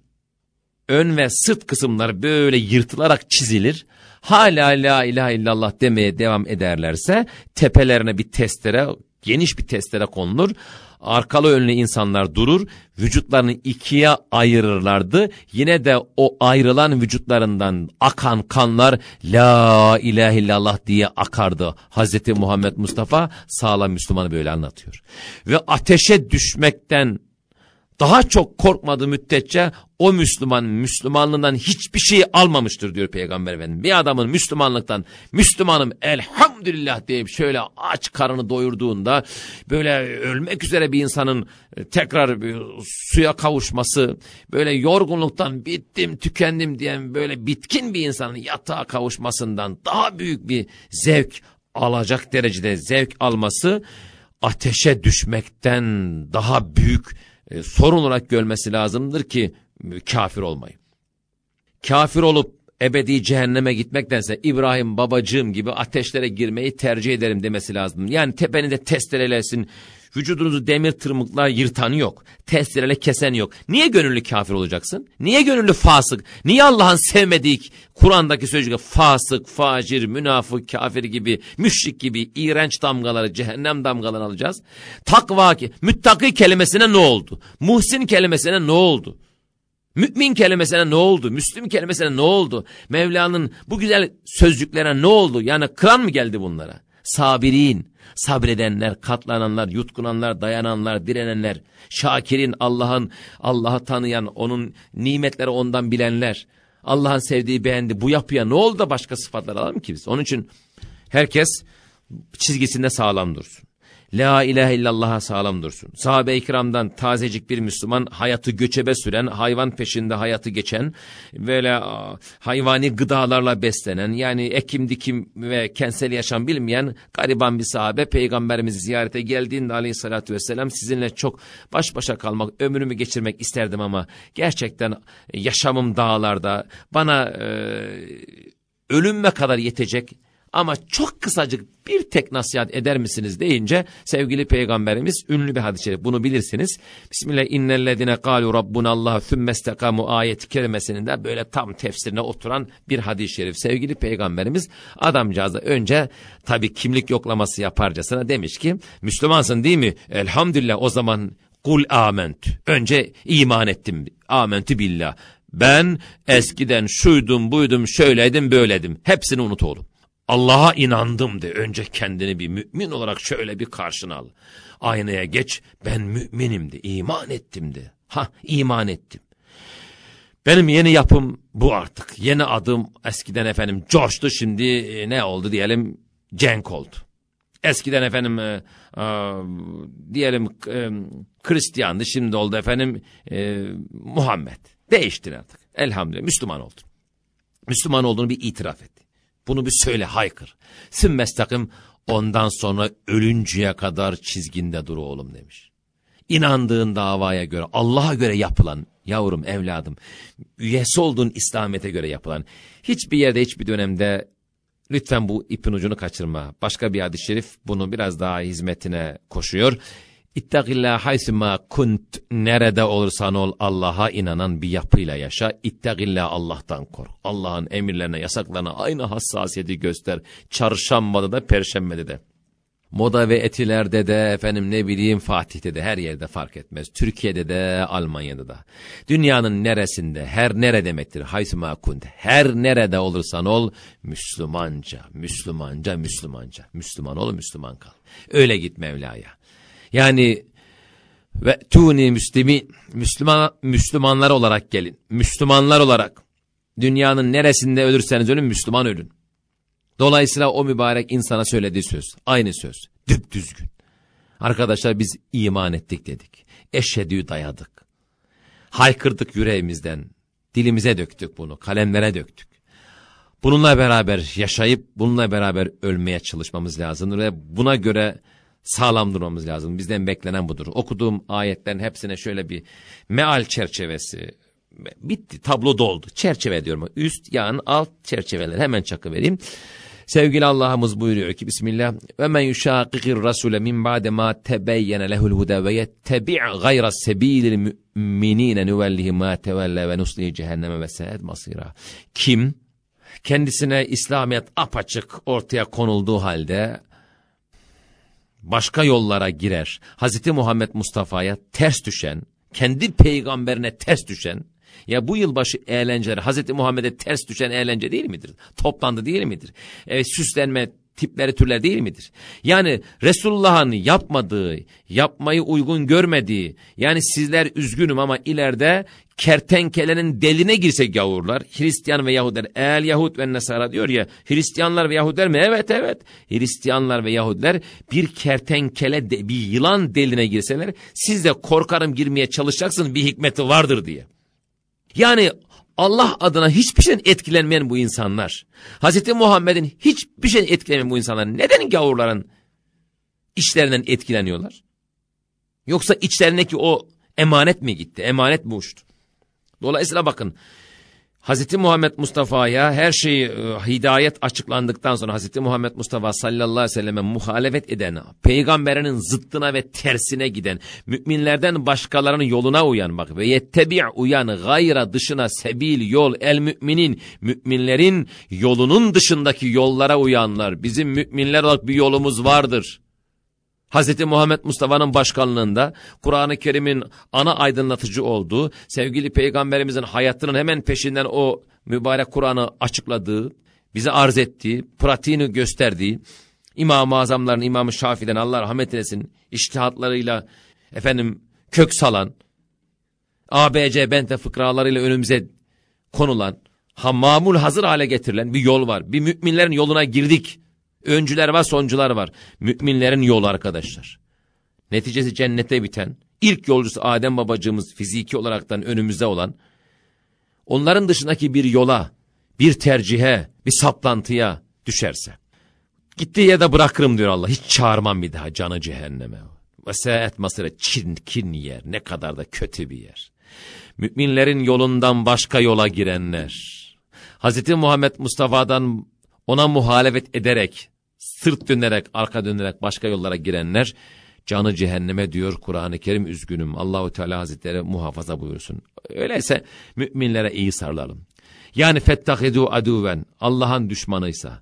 ön ve sırt kısımları böyle yırtılarak çizilir. Hala la ilahe illallah demeye devam ederlerse tepelerine bir testere geniş bir testere konulur arkalı önlü insanlar durur, vücutlarını ikiye ayırırlardı. Yine de o ayrılan vücutlarından akan kanlar la ilahe illallah diye akardı. Hazreti Muhammed Mustafa sağlam Müslümanı böyle anlatıyor. Ve ateşe düşmekten daha çok korkmadığı müddetçe o Müslüman Müslümanlığından hiçbir şey almamıştır diyor Peygamber Efendimiz. Bir adamın Müslümanlıktan Müslümanım elhamdülillah deyip şöyle aç karnını doyurduğunda böyle ölmek üzere bir insanın e, tekrar bir suya kavuşması böyle yorgunluktan bittim tükendim diyen böyle bitkin bir insanın yatağa kavuşmasından daha büyük bir zevk alacak derecede zevk alması ateşe düşmekten daha büyük e, sorun olarak görmesi lazımdır ki kafir olmayın. Kafir olup ebedi cehenneme gitmektense İbrahim babacığım gibi ateşlere girmeyi tercih ederim demesi lazım. Yani tepenizde testerelesin, vücudunuzu demir tırmıklar yırtan yok. Testereyle kesen yok. Niye gönüllü kafir olacaksın? Niye gönüllü fasık? Niye Allah'ın sevmediği Kur'an'daki sözcükle fasık, facir, münafık, kafir gibi, müşrik gibi iğrenç damgaları, cehennem damgalarını alacağız? Takva, müttaki kelimesine ne oldu? Muhsin kelimesine ne oldu? Mümin kelimesine ne oldu? Müslüm kelimesine ne oldu? Mevla'nın bu güzel sözcüklere ne oldu? Yani kıran mı geldi bunlara? Sabirin, sabredenler, katlananlar, yutkunanlar, dayananlar, direnenler, şakirin, Allah'ın, Allah'ı tanıyan, onun nimetleri ondan bilenler, Allah'ın sevdiği beğendi. Bu yapıya ne oldu da başka sıfatlar alalım ki biz? Onun için herkes çizgisinde sağlam dursun. La ilahe illallah'a sağlam dursun. Sahabe-i kiramdan tazecik bir Müslüman hayatı göçebe süren, hayvan peşinde hayatı geçen, böyle hayvani gıdalarla beslenen, yani ekim dikim ve kentsel yaşam bilmeyen gariban bir sahabe peygamberimizi ziyarete geldiğinde aleyhissalatü vesselam sizinle çok baş başa kalmak, ömrümü geçirmek isterdim ama gerçekten yaşamım dağlarda, bana e, ölümme kadar yetecek ama çok kısacık bir tek nasihat eder misiniz deyince sevgili peygamberimiz ünlü bir hadis-i şerif bunu bilirsiniz. Bismillah innellezine kalu rabbunallah thummestekamu ayet kelimesinin de böyle tam tefsirine oturan bir hadis-i şerif. Sevgili peygamberimiz adamcağıza önce tabi kimlik yoklaması yaparcasına demiş ki Müslümansın değil mi? Elhamdülillah o zaman kul ament. Önce iman ettim. Amentü billah. Ben eskiden şuydum buydum şöyleydim böyledim. Hepsini unut oğlum. Allah'a inandım de önce kendini bir mümin olarak şöyle bir karşına al. Aynaya geç ben müminim de iman ettim de. Ha iman ettim. Benim yeni yapım bu artık. Yeni adım eskiden efendim coştu şimdi e, ne oldu diyelim cenk oldu. Eskiden efendim e, e, diyelim e, Hristiyandı şimdi oldu efendim e, Muhammed. Değiştin artık. Elhamdülillah Müslüman oldun. Müslüman olduğunu bir itiraf et. Bunu bir söyle haykır. Sümmestakim ondan sonra ölünceye kadar çizginde dur oğlum demiş. İnandığın davaya göre Allah'a göre yapılan yavrum evladım üyesi olduğun İslamiyet'e göre yapılan hiçbir yerde hiçbir dönemde lütfen bu ipin ucunu kaçırma. Başka bir hadis-i şerif bunu biraz daha hizmetine koşuyor. İttakillâh haysima kunt nerede olursan ol Allah'a inanan bir yapıyla yaşa. İttakillâh Allah'tan kork. Allah'ın emirlerine yasaklarına aynı hassasiyeti göster. Çarşambada da perşembede de. Moda ve etilerde de efendim ne bileyim Fatih'te de her yerde fark etmez. Türkiye'de de Almanya'da da. Dünyanın neresinde her nere demektir haysima kunt. Her nerede olursan ol Müslümanca, Müslümanca, Müslümanca. Müslüman ol Müslüman kal. Öyle git Mevla'ya. Yani ve tuni müslimi Müslüman Müslümanlar olarak gelin. Müslümanlar olarak dünyanın neresinde ölürseniz ölün Müslüman ölün. Dolayısıyla o mübarek insana söylediği söz aynı söz düzgün. Arkadaşlar biz iman ettik dedik. Eşhedü dayadık. Haykırdık yüreğimizden. Dilimize döktük bunu. Kalemlere döktük. Bununla beraber yaşayıp bununla beraber ölmeye çalışmamız lazım ve buna göre sağlam durmamız lazım. Bizden beklenen budur. Okuduğum ayetlerin hepsine şöyle bir meal çerçevesi bitti. Tablo doldu. Çerçeve diyorum. Üst, yan, alt çerçeveler hemen çakı vereyim. Sevgili Allah'ımız buyuruyor ki Bismillah ve men yuşakikir rasule min ba'de ma tebeyyene lehul huda ve yettebi' gayra sebilil müminine nüvellihi ma tevelle ve nuslihi cehenneme ve sehed masira. Kim kendisine İslamiyet apaçık ortaya konulduğu halde başka yollara girer, Hazreti Muhammed Mustafa'ya ters düşen, kendi peygamberine ters düşen, ya bu yılbaşı eğlenceleri Hazreti Muhammed'e ters düşen eğlence değil midir? Toplandı değil midir? E, süslenme tipleri türler değil midir? Yani Resulullah'ın yapmadığı, yapmayı uygun görmediği, yani sizler üzgünüm ama ileride kertenkelenin deline girsek gavurlar, Hristiyan ve Yahudiler, el Yahud ve Nesara diyor ya, Hristiyanlar ve Yahudiler mi? Evet evet, Hristiyanlar ve Yahudiler bir kertenkele, de, bir yılan deline girseler, siz de korkarım girmeye çalışacaksınız bir hikmeti vardır diye. Yani Allah adına hiçbir şeyden etkilenmeyen bu insanlar, Hz. Muhammed'in hiçbir şeyden etkilenmeyen bu insanlar neden gavurların işlerinden etkileniyorlar? Yoksa içlerindeki o emanet mi gitti, emanet mi uçtu? Dolayısıyla bakın Hazreti Muhammed Mustafa'ya her şey e, hidayet açıklandıktan sonra Hazreti Muhammed Mustafa sallallahu aleyhi ve selleme muhalefet eden, peygamberinin zıttına ve tersine giden, müminlerden başkalarının yoluna uyan bak ve yettebi' uyan gayra dışına sebil yol el müminin, müminlerin yolunun dışındaki yollara uyanlar. Bizim müminler olarak bir yolumuz vardır. Hz. Muhammed Mustafa'nın başkanlığında Kur'an-ı Kerim'in ana aydınlatıcı olduğu, sevgili peygamberimizin hayatının hemen peşinden o mübarek Kur'an'ı açıkladığı, bize arz ettiği, pratiğini gösterdiği, İmam-ı Azamların, İmam-ı Şafii'den Allah rahmet eylesin, iştihatlarıyla efendim kök salan, ABC bente fıkralarıyla önümüze konulan, ha mamul hazır hale getirilen bir yol var. Bir müminlerin yoluna girdik. Öncüler var, soncular var. Müminlerin yolu arkadaşlar. Neticesi cennete biten, ilk yolcusu Adem babacığımız fiziki olaraktan önümüzde olan, onların dışındaki bir yola, bir tercihe, bir saplantıya düşerse, gittiği yerde bırakırım diyor Allah. Hiç çağırmam bir daha canı cehenneme. Ve seet masire çirkin yer, ne kadar da kötü bir yer. Müminlerin yolundan başka yola girenler, Hz. Muhammed Mustafa'dan ona muhalefet ederek, sırt dönerek, arka dönerek başka yollara girenler canı cehenneme diyor Kur'an-ı Kerim üzgünüm. Allahu Teala Hazretleri muhafaza buyursun. Öyleyse müminlere iyi sarılalım. Yani fettahidu aduven Allah'ın düşmanıysa,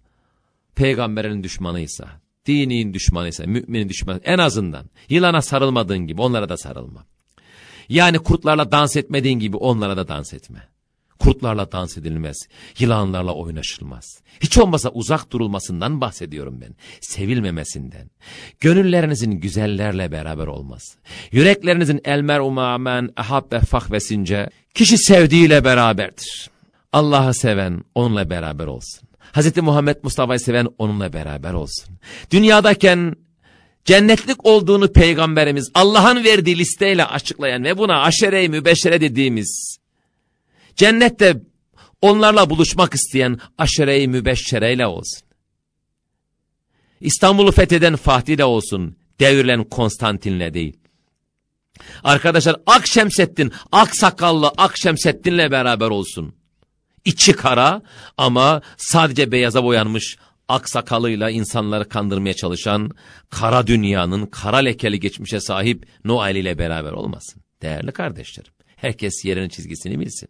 peygamberin düşmanıysa, dinin düşmanıysa, müminin düşmanı en azından yılana sarılmadığın gibi onlara da sarılma. Yani kurtlarla dans etmediğin gibi onlara da dans etme. Kurtlarla dans edilmez, yılanlarla oynaşılmaz. Hiç olmasa uzak durulmasından bahsediyorum ben. Sevilmemesinden. Gönüllerinizin güzellerle beraber olması. Yüreklerinizin elmer umamen ehabbe fahvesince kişi sevdiğiyle beraberdir. Allah'ı seven onunla beraber olsun. Hz. Muhammed Mustafa'yı seven onunla beraber olsun. Dünyadayken cennetlik olduğunu peygamberimiz Allah'ın verdiği listeyle açıklayan ve buna aşere-i mübeşşere dediğimiz Cennette onlarla buluşmak isteyen aşere-i mübeşşereyle olsun. İstanbul'u fetheden Fatih de olsun, devrilen Konstantin'le değil. Arkadaşlar Akşemseddin, Aksakallı Akşemseddin'le beraber olsun. İçi kara ama sadece beyaza boyanmış aksakalıyla insanları kandırmaya çalışan kara dünyanın kara lekeli geçmişe sahip Noel ile beraber olmasın. Değerli kardeşlerim, herkes yerinin çizgisini bilsin.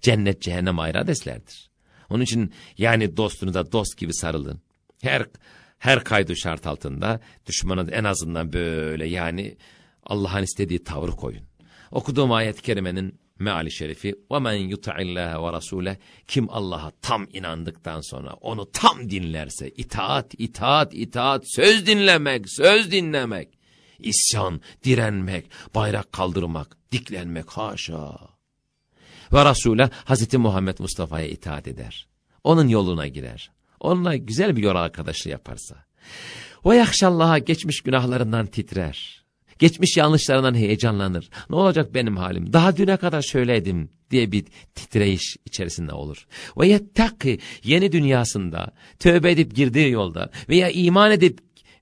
Cennet cehennem ayrı adeslerdir. Onun için yani dostunuza dost gibi sarılın. Her her kaydı şart altında düşmana en azından böyle yani Allah'ın istediği tavrı koyun. Okuduğum ayet-i kerimenin meali şerifi وَمَنْ يُطَعِ اللّٰهَ وَرَسُولَهِ Kim Allah'a tam inandıktan sonra onu tam dinlerse itaat, itaat, itaat, söz dinlemek, söz dinlemek, isyan, direnmek, bayrak kaldırmak, diklenmek haşa ve Resul'e Hazreti Muhammed Mustafa'ya itaat eder. Onun yoluna girer. Onunla güzel bir yol arkadaşlığı yaparsa. Ve yakşallaha geçmiş günahlarından titrer. Geçmiş yanlışlarından heyecanlanır. Ne olacak benim halim? Daha düne kadar şöyleydim diye bir titreyiş içerisinde olur. Ve yettaki yeni dünyasında tövbe edip girdiği yolda veya iman edip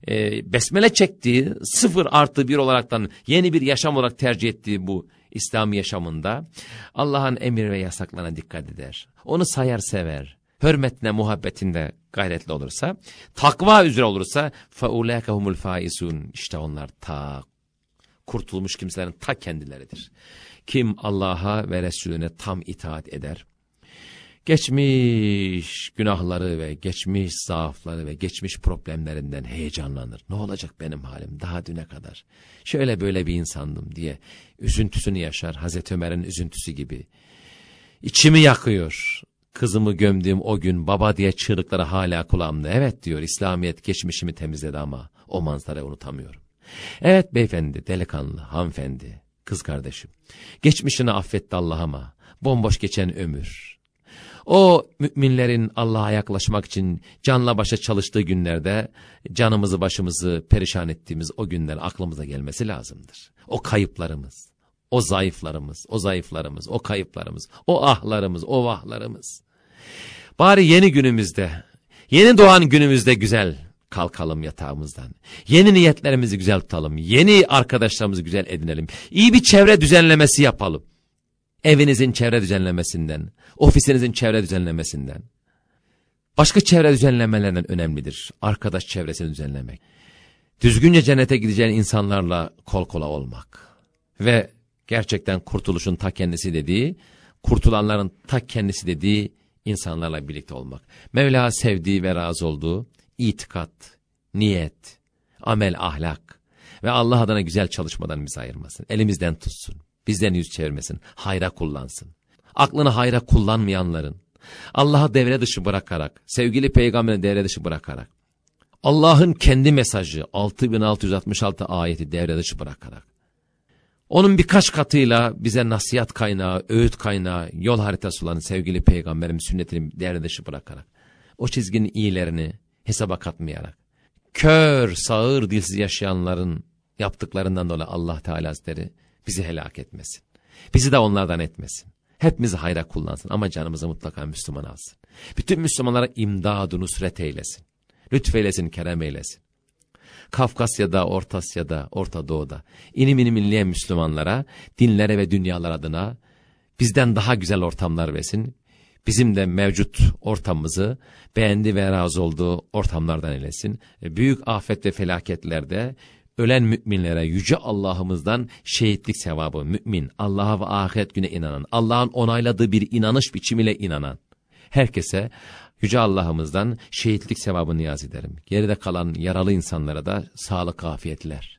e, besmele çektiği sıfır artı bir olaraktan yeni bir yaşam olarak tercih ettiği bu İslam yaşamında Allah'ın emir ve yasaklarına dikkat eder. Onu sayar sever. Hürmetine, muhabbetinde gayretli olursa, takva üzere olursa فَاُولَٰكَ هُمُ الْفَائِسُونَ İşte onlar ta kurtulmuş kimselerin ta kendileridir. Kim Allah'a ve Resulüne tam itaat eder, geçmiş günahları ve geçmiş zaafları ve geçmiş problemlerinden heyecanlanır. Ne olacak benim halim daha düne kadar? Şöyle böyle bir insandım diye üzüntüsünü yaşar Hazreti Ömer'in üzüntüsü gibi. İçimi yakıyor. Kızımı gömdüğüm o gün baba diye çığlıkları hala kulağımda. Evet diyor İslamiyet geçmişimi temizledi ama o manzarayı unutamıyorum. Evet beyefendi, delikanlı, hanımefendi, kız kardeşim. Geçmişini affetti Allah ama bomboş geçen ömür o müminlerin Allah'a yaklaşmak için canla başa çalıştığı günlerde canımızı başımızı perişan ettiğimiz o günler aklımıza gelmesi lazımdır. O kayıplarımız, o zayıflarımız, o zayıflarımız, o kayıplarımız, o ahlarımız, o vahlarımız. Bari yeni günümüzde, yeni doğan günümüzde güzel kalkalım yatağımızdan. Yeni niyetlerimizi güzel tutalım. Yeni arkadaşlarımızı güzel edinelim. İyi bir çevre düzenlemesi yapalım. Evinizin çevre düzenlemesinden, ofisinizin çevre düzenlemesinden. Başka çevre düzenlemelerinden önemlidir. Arkadaş çevresini düzenlemek. Düzgünce cennete gideceğin insanlarla kol kola olmak. Ve gerçekten kurtuluşun ta kendisi dediği, kurtulanların ta kendisi dediği insanlarla birlikte olmak. Mevla sevdiği ve razı olduğu itikat, niyet, amel, ahlak ve Allah adına güzel çalışmadan bizi ayırmasın. Elimizden tutsun, bizden yüz çevirmesin, hayra kullansın. Aklını hayra kullanmayanların, Allah'ı devre dışı bırakarak, sevgili peygamberi devre dışı bırakarak, Allah'ın kendi mesajı 6666 ayeti devre dışı bırakarak, onun birkaç katıyla bize nasihat kaynağı, öğüt kaynağı, yol haritası olan sevgili peygamberim sünnetini devre dışı bırakarak, o çizginin iyilerini hesaba katmayarak, kör, sağır, dilsiz yaşayanların yaptıklarından dolayı Allah Teala Hazretleri bizi helak etmesin. Bizi de onlardan etmesin. Hepimizi hayra kullansın ama canımızı mutlaka Müslüman alsın. Bütün Müslümanlara imdadu nusret eylesin. Lütfeylesin, kerem eylesin. Kafkasya'da, Orta Asya'da, Orta Doğu'da inim inim inleyen Müslümanlara, dinlere ve dünyalar adına bizden daha güzel ortamlar versin. Bizim de mevcut ortamımızı beğendi ve razı olduğu ortamlardan eylesin. Büyük afet ve felaketlerde ölen müminlere yüce Allah'ımızdan şehitlik sevabı, mümin, Allah'a ve ahiret güne inanan, Allah'ın onayladığı bir inanış biçimiyle inanan, herkese Yüce Allah'ımızdan şehitlik sevabını niyaz ederim. Geride kalan yaralı insanlara da sağlık afiyetler.